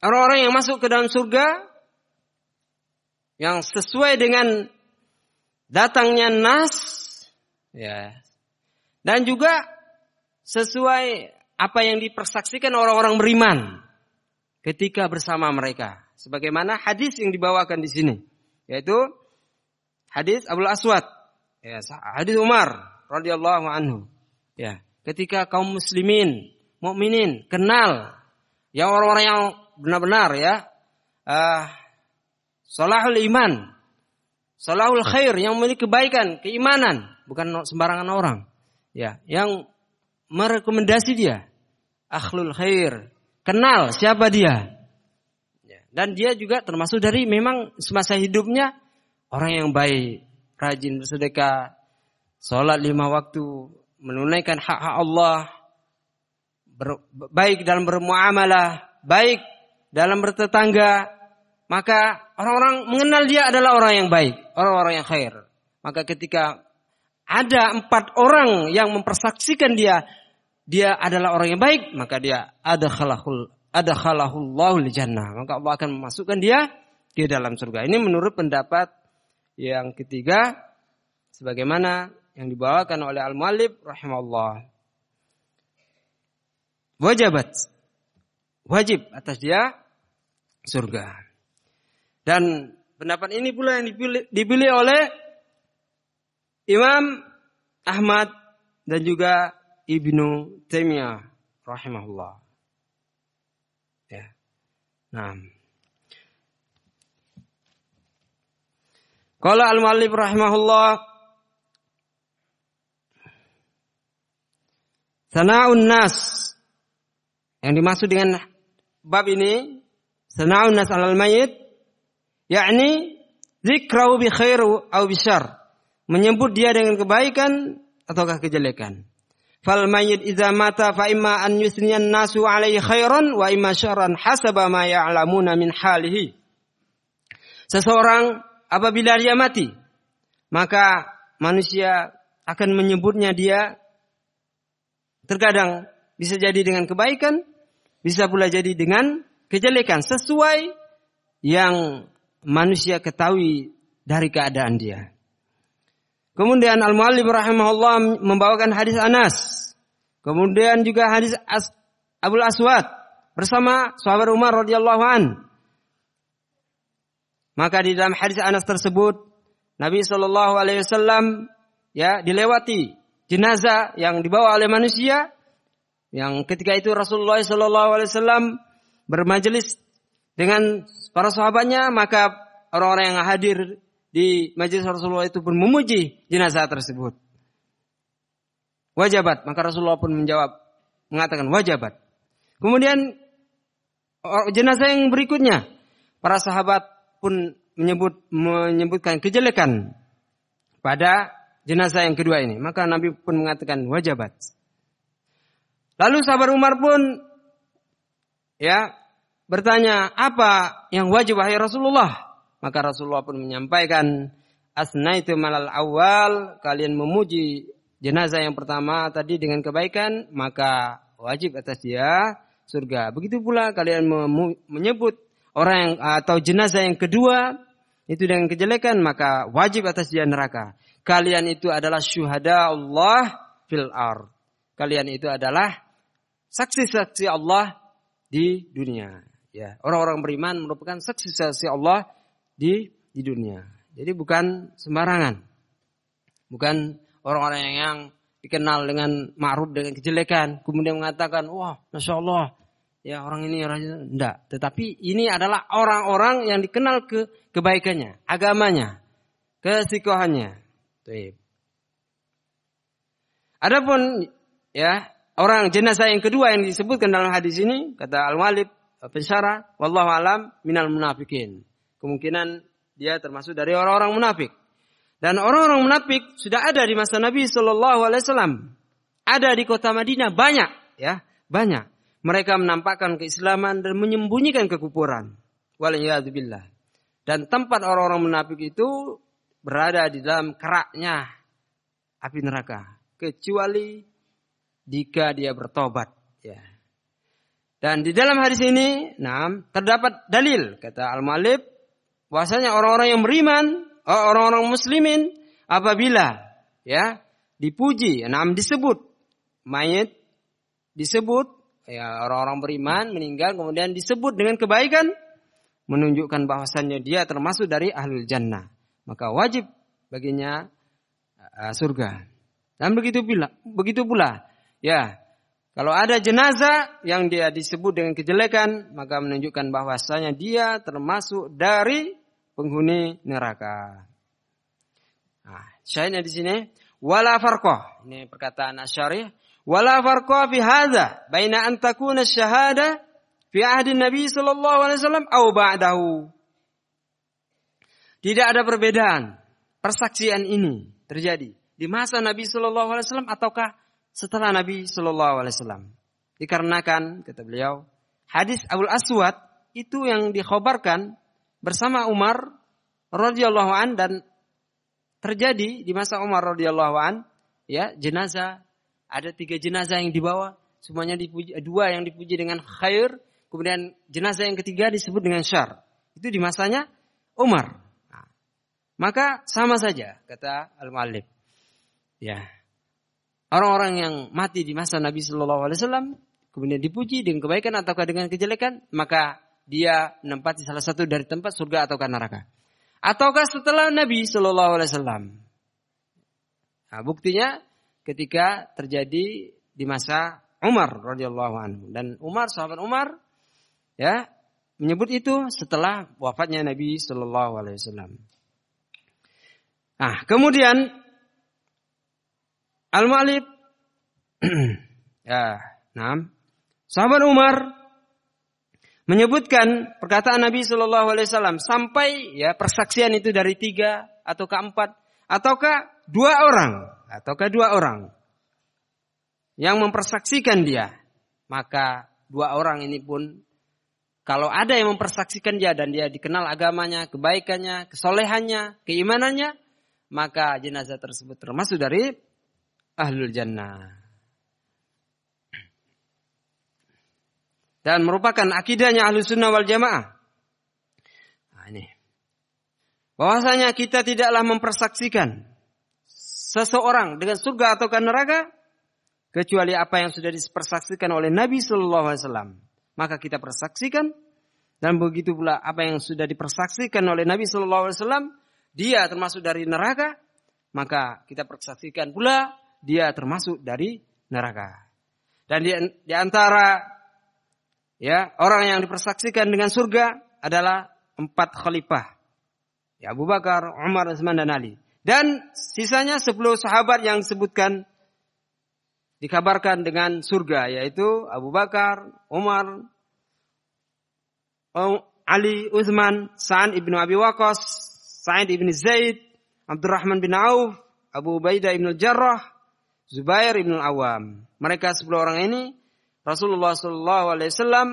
orang-orang yang masuk ke dalam surga yang sesuai dengan datangnya nas ya dan juga sesuai apa yang dipersaksikan orang-orang beriman ketika bersama mereka. Sebagaimana hadis yang dibawakan di sini, yaitu hadis Abu Aswad, ya, hadis Umar radhiyallahu anhu. Ya, ketika kaum muslimin, mukminin kenal yang orang-orang yang benar-benar ya, uh, salahul iman, salahul khair yang memiliki kebaikan, keimanan, bukan sembarangan orang. Ya, yang merekomendasi dia akhlul khair. Kenal siapa dia. Ya, dan dia juga termasuk dari memang semasa hidupnya orang yang baik, rajin bersedekah, sholat lima waktu, menunaikan hak-hak Allah, ber, baik dalam bermuamalah, baik dalam bertetangga, maka orang-orang mengenal dia adalah orang yang baik, orang-orang yang khair. Maka ketika ada empat orang yang mempersaksikan dia dia adalah orang yang baik, maka dia ada khalahul ada khalahullahu jannah. Maka Allah akan memasukkan dia ke dalam surga. Ini menurut pendapat yang ketiga sebagaimana yang dibawakan oleh Al-Muallib rahimahullah. Wajibat wajib atas dia surga. Dan pendapat ini pula yang dipilih, dipilih oleh Imam Ahmad dan juga Ibnu Taimiyah rahimahullah. Ya. Nah. Kalau al-muallif rahimahullah Sana'un nas yang dimaksud dengan bab ini sana'un nas alal mayit yakni zikrahu bi khair atau bi menyebut dia dengan kebaikan ataukah kejelekan Fal mayyit idza mata fa imma an yusniyan nasu alaihi khairan wa imma syarran hasaba ma ya'lamuna min halihi. Seseorang apabila dia mati, maka manusia akan menyebutnya dia terkadang bisa jadi dengan kebaikan, bisa pula jadi dengan kejelekan sesuai yang manusia ketahui dari keadaan dia. Kemudian Al-Muallif rahimahullah membawakan hadis Anas. Kemudian juga hadis As Abul Aswad bersama sahabat Umar radhiyallahu an. Maka di dalam hadis Anas tersebut Nabi Shallallahu alaihi wasallam ya dilewati jenazah yang dibawa oleh manusia yang ketika itu Rasulullah Shallallahu alaihi wasallam bermajelis dengan para sahabatnya maka orang-orang yang hadir di majelis Rasulullah itu pun memuji jenazah tersebut. Wajabat. Maka Rasulullah pun menjawab, mengatakan wajabat. Kemudian jenazah yang berikutnya, para sahabat pun menyebut menyebutkan kejelekan pada jenazah yang kedua ini. Maka Nabi pun mengatakan wajabat. Lalu sahabat Umar pun ya bertanya, apa yang wajib wahai Rasulullah? Maka Rasulullah pun menyampaikan asnaitu malal awal kalian memuji jenazah yang pertama tadi dengan kebaikan maka wajib atas dia surga. Begitu pula kalian menyebut orang yang atau jenazah yang kedua itu dengan kejelekan maka wajib atas dia neraka. Kalian itu adalah syuhada Allah fil ar. Kalian itu adalah saksi-saksi Allah di dunia. Ya, orang-orang beriman merupakan saksi-saksi Allah di di dunia. Jadi bukan sembarangan. Bukan orang-orang yang dikenal dengan ma'ruf dengan kejelekan. Kemudian mengatakan wah masya Allah. Ya orang ini tidak tetapi ini adalah orang-orang yang dikenal ke kebaikannya agamanya kesikohannya Adapun ya orang jenazah yang kedua yang disebutkan dalam hadis ini kata al-walid pensyarah wallahu alam minal munafikin kemungkinan dia termasuk dari orang-orang munafik. Dan orang-orang munafik sudah ada di masa Nabi Shallallahu Alaihi Wasallam. Ada di kota Madinah banyak, ya banyak. Mereka menampakkan keislaman dan menyembunyikan kekufuran. Waliyadzubillah. Dan tempat orang-orang munafik itu berada di dalam keraknya api neraka. Kecuali jika dia bertobat. Ya. Dan di dalam hadis ini, nah, terdapat dalil kata Al-Malib bahwasanya orang-orang yang beriman Oh, orang-orang muslimin apabila ya dipuji, enam disebut mayat disebut ya orang-orang beriman meninggal kemudian disebut dengan kebaikan menunjukkan bahwasannya dia termasuk dari ahlul jannah. Maka wajib baginya uh, surga. Dan begitu pula, begitu pula ya kalau ada jenazah yang dia disebut dengan kejelekan, maka menunjukkan bahwasanya dia termasuk dari penghuni neraka. Nah, syahidnya di sini wala farqa. Ini perkataan Asy'ari, wala farqa fi hadza baina an takuna syahada fi ahdi Nabi sallallahu alaihi wasallam au ba'dahu. Tidak ada perbedaan persaksian ini terjadi di masa Nabi sallallahu alaihi wasallam ataukah setelah Nabi sallallahu alaihi wasallam. Dikarenakan kata beliau, hadis Abdul Aswad itu yang dikhabarkan bersama Umar radhiyallahu an dan terjadi di masa Umar radhiyallahu an ya jenazah. Ada tiga jenazah yang dibawa semuanya dipuji dua yang dipuji dengan khair kemudian jenazah yang ketiga disebut dengan syar. Itu di masanya Umar. Nah, maka sama saja kata al Malik ya. Orang-orang yang mati di masa Nabi Shallallahu Alaihi Wasallam kemudian dipuji dengan kebaikan ataukah dengan kejelekan maka dia menempati salah satu dari tempat surga atau neraka. Ataukah setelah Nabi Shallallahu Alaihi Wasallam? Nah, buktinya ketika terjadi di masa Umar radhiyallahu anhu dan Umar sahabat Umar ya menyebut itu setelah wafatnya Nabi Shallallahu Alaihi Wasallam. Nah, kemudian Al-Ma'lib ya, nah, sahabat Umar menyebutkan perkataan Nabi Shallallahu Alaihi Wasallam sampai ya persaksian itu dari tiga atau keempat ataukah dua orang ataukah dua orang yang mempersaksikan dia maka dua orang ini pun kalau ada yang mempersaksikan dia dan dia dikenal agamanya, kebaikannya, kesolehannya, keimanannya, maka jenazah tersebut termasuk dari ahlul jannah. Dan merupakan akidahnya ahlu sunnah wal jamaah. Nah, ini. Bahwasanya kita tidaklah mempersaksikan seseorang dengan surga atau neraka kecuali apa yang sudah dipersaksikan oleh Nabi Shallallahu Alaihi Wasallam. Maka kita persaksikan dan begitu pula apa yang sudah dipersaksikan oleh Nabi Shallallahu Alaihi Wasallam dia termasuk dari neraka maka kita persaksikan pula dia termasuk dari neraka. Dan di, di antara ya orang yang dipersaksikan dengan surga adalah empat khalifah. Ya Abu Bakar, Umar, Utsman dan Ali. Dan sisanya sepuluh sahabat yang disebutkan dikabarkan dengan surga yaitu Abu Bakar, Umar, Ali, Utsman, Sa'ad ibnu Abi Waqqas, Sa'id ibnu Zaid, Abdurrahman bin Auf, Abu Ubaidah ibnu Jarrah, Zubair ibnu Awam. Mereka sepuluh orang ini Rasulullah Shallallahu Alaihi Wasallam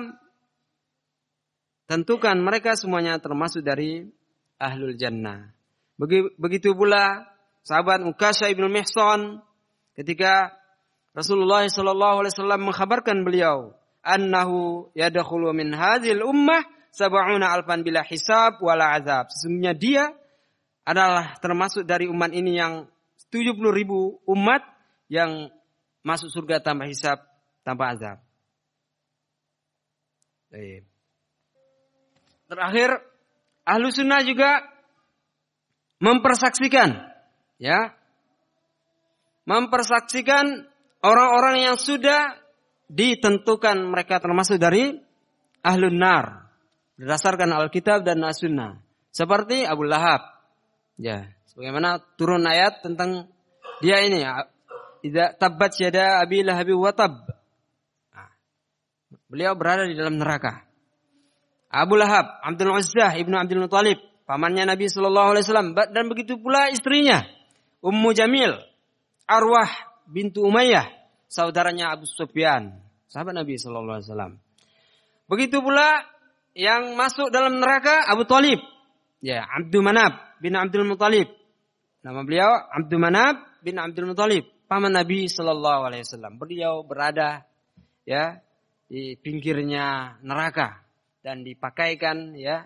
tentukan mereka semuanya termasuk dari ahlul jannah. Begitu pula sahabat Mukasha ibnu Mihsan ketika Rasulullah Shallallahu Alaihi Wasallam mengkhabarkan beliau annahu yadkhulu min hadhil ummah sab'una alfan bila hisab wala azab. Sesungguhnya dia adalah termasuk dari umat ini yang 70 ribu umat yang masuk surga tanpa hisab tanpa azab. Terakhir, ahlu sunnah juga mempersaksikan, ya, mempersaksikan orang-orang yang sudah ditentukan mereka termasuk dari ahlu nar berdasarkan Alkitab dan As-Sunnah. Seperti Abu Lahab. Ya, sebagaimana turun ayat tentang dia ini, tidak tabat syada abi lahabi watab. Beliau berada di dalam neraka. Abu Lahab, Abdul Uzzah, Ibnu Abdul Muttalib, pamannya Nabi Shallallahu Alaihi Wasallam dan begitu pula istrinya Ummu Jamil Arwah bintu Umayyah saudaranya Abu Sufyan sahabat Nabi Shallallahu Alaihi Wasallam. Begitu pula yang masuk dalam neraka Abu Talib ya Abdul Manab bin Abdul Muthalib nama beliau Abdul Manab bin Abdul Muthalib paman Nabi Shallallahu Alaihi Wasallam. Beliau berada ya di pinggirnya neraka dan dipakaikan ya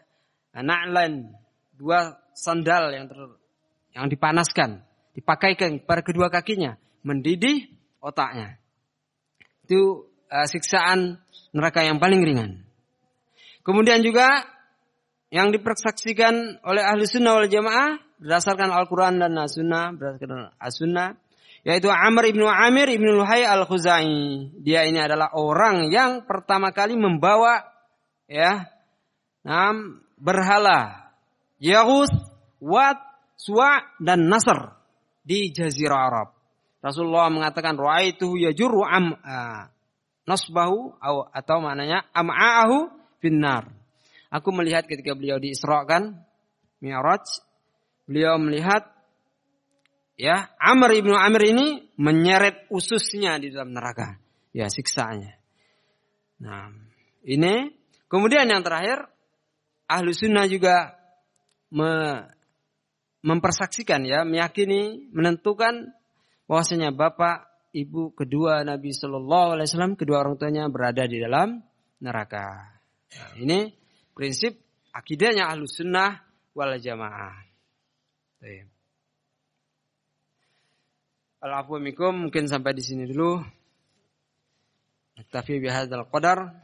na'lan dua sandal yang ter, yang dipanaskan, dipakaikan pada kedua kakinya, mendidih otaknya. Itu uh, siksaan neraka yang paling ringan. Kemudian juga yang dipersaksikan oleh ahli sunnah wal jamaah berdasarkan Al-Quran dan As-Sunnah, berdasarkan As-Sunnah, yaitu Amr ibnu Amir ibnu Luhai al-Khuzai. Dia ini adalah orang yang pertama kali membawa ya, nam berhala Yahus, Wat, Suwa, dan Nasr di Jazirah Arab. Rasulullah mengatakan itu yajurru am nasbahu atau maknanya am'a'ahu finnar. Aku melihat ketika beliau diisrakan Mi'raj, beliau melihat ya Amr ibnu Amr ini menyeret ususnya di dalam neraka. Ya siksanya. Nah, ini kemudian yang terakhir ahlu sunnah juga me, mempersaksikan ya, meyakini, menentukan bahwasanya bapak, ibu kedua Nabi Shallallahu Alaihi Wasallam, kedua orang tuanya berada di dalam neraka. Nah, ini prinsip akidahnya ahlu sunnah wal jamaah. Alhamdulillah mungkin sampai di sini dulu. Naktafi bihadzal qadar.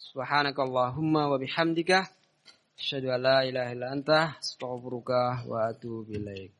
Subhanakallahumma wa bihamdika Asyhadu an la ilaha illa anta astaghfiruka wa atubu ilaik.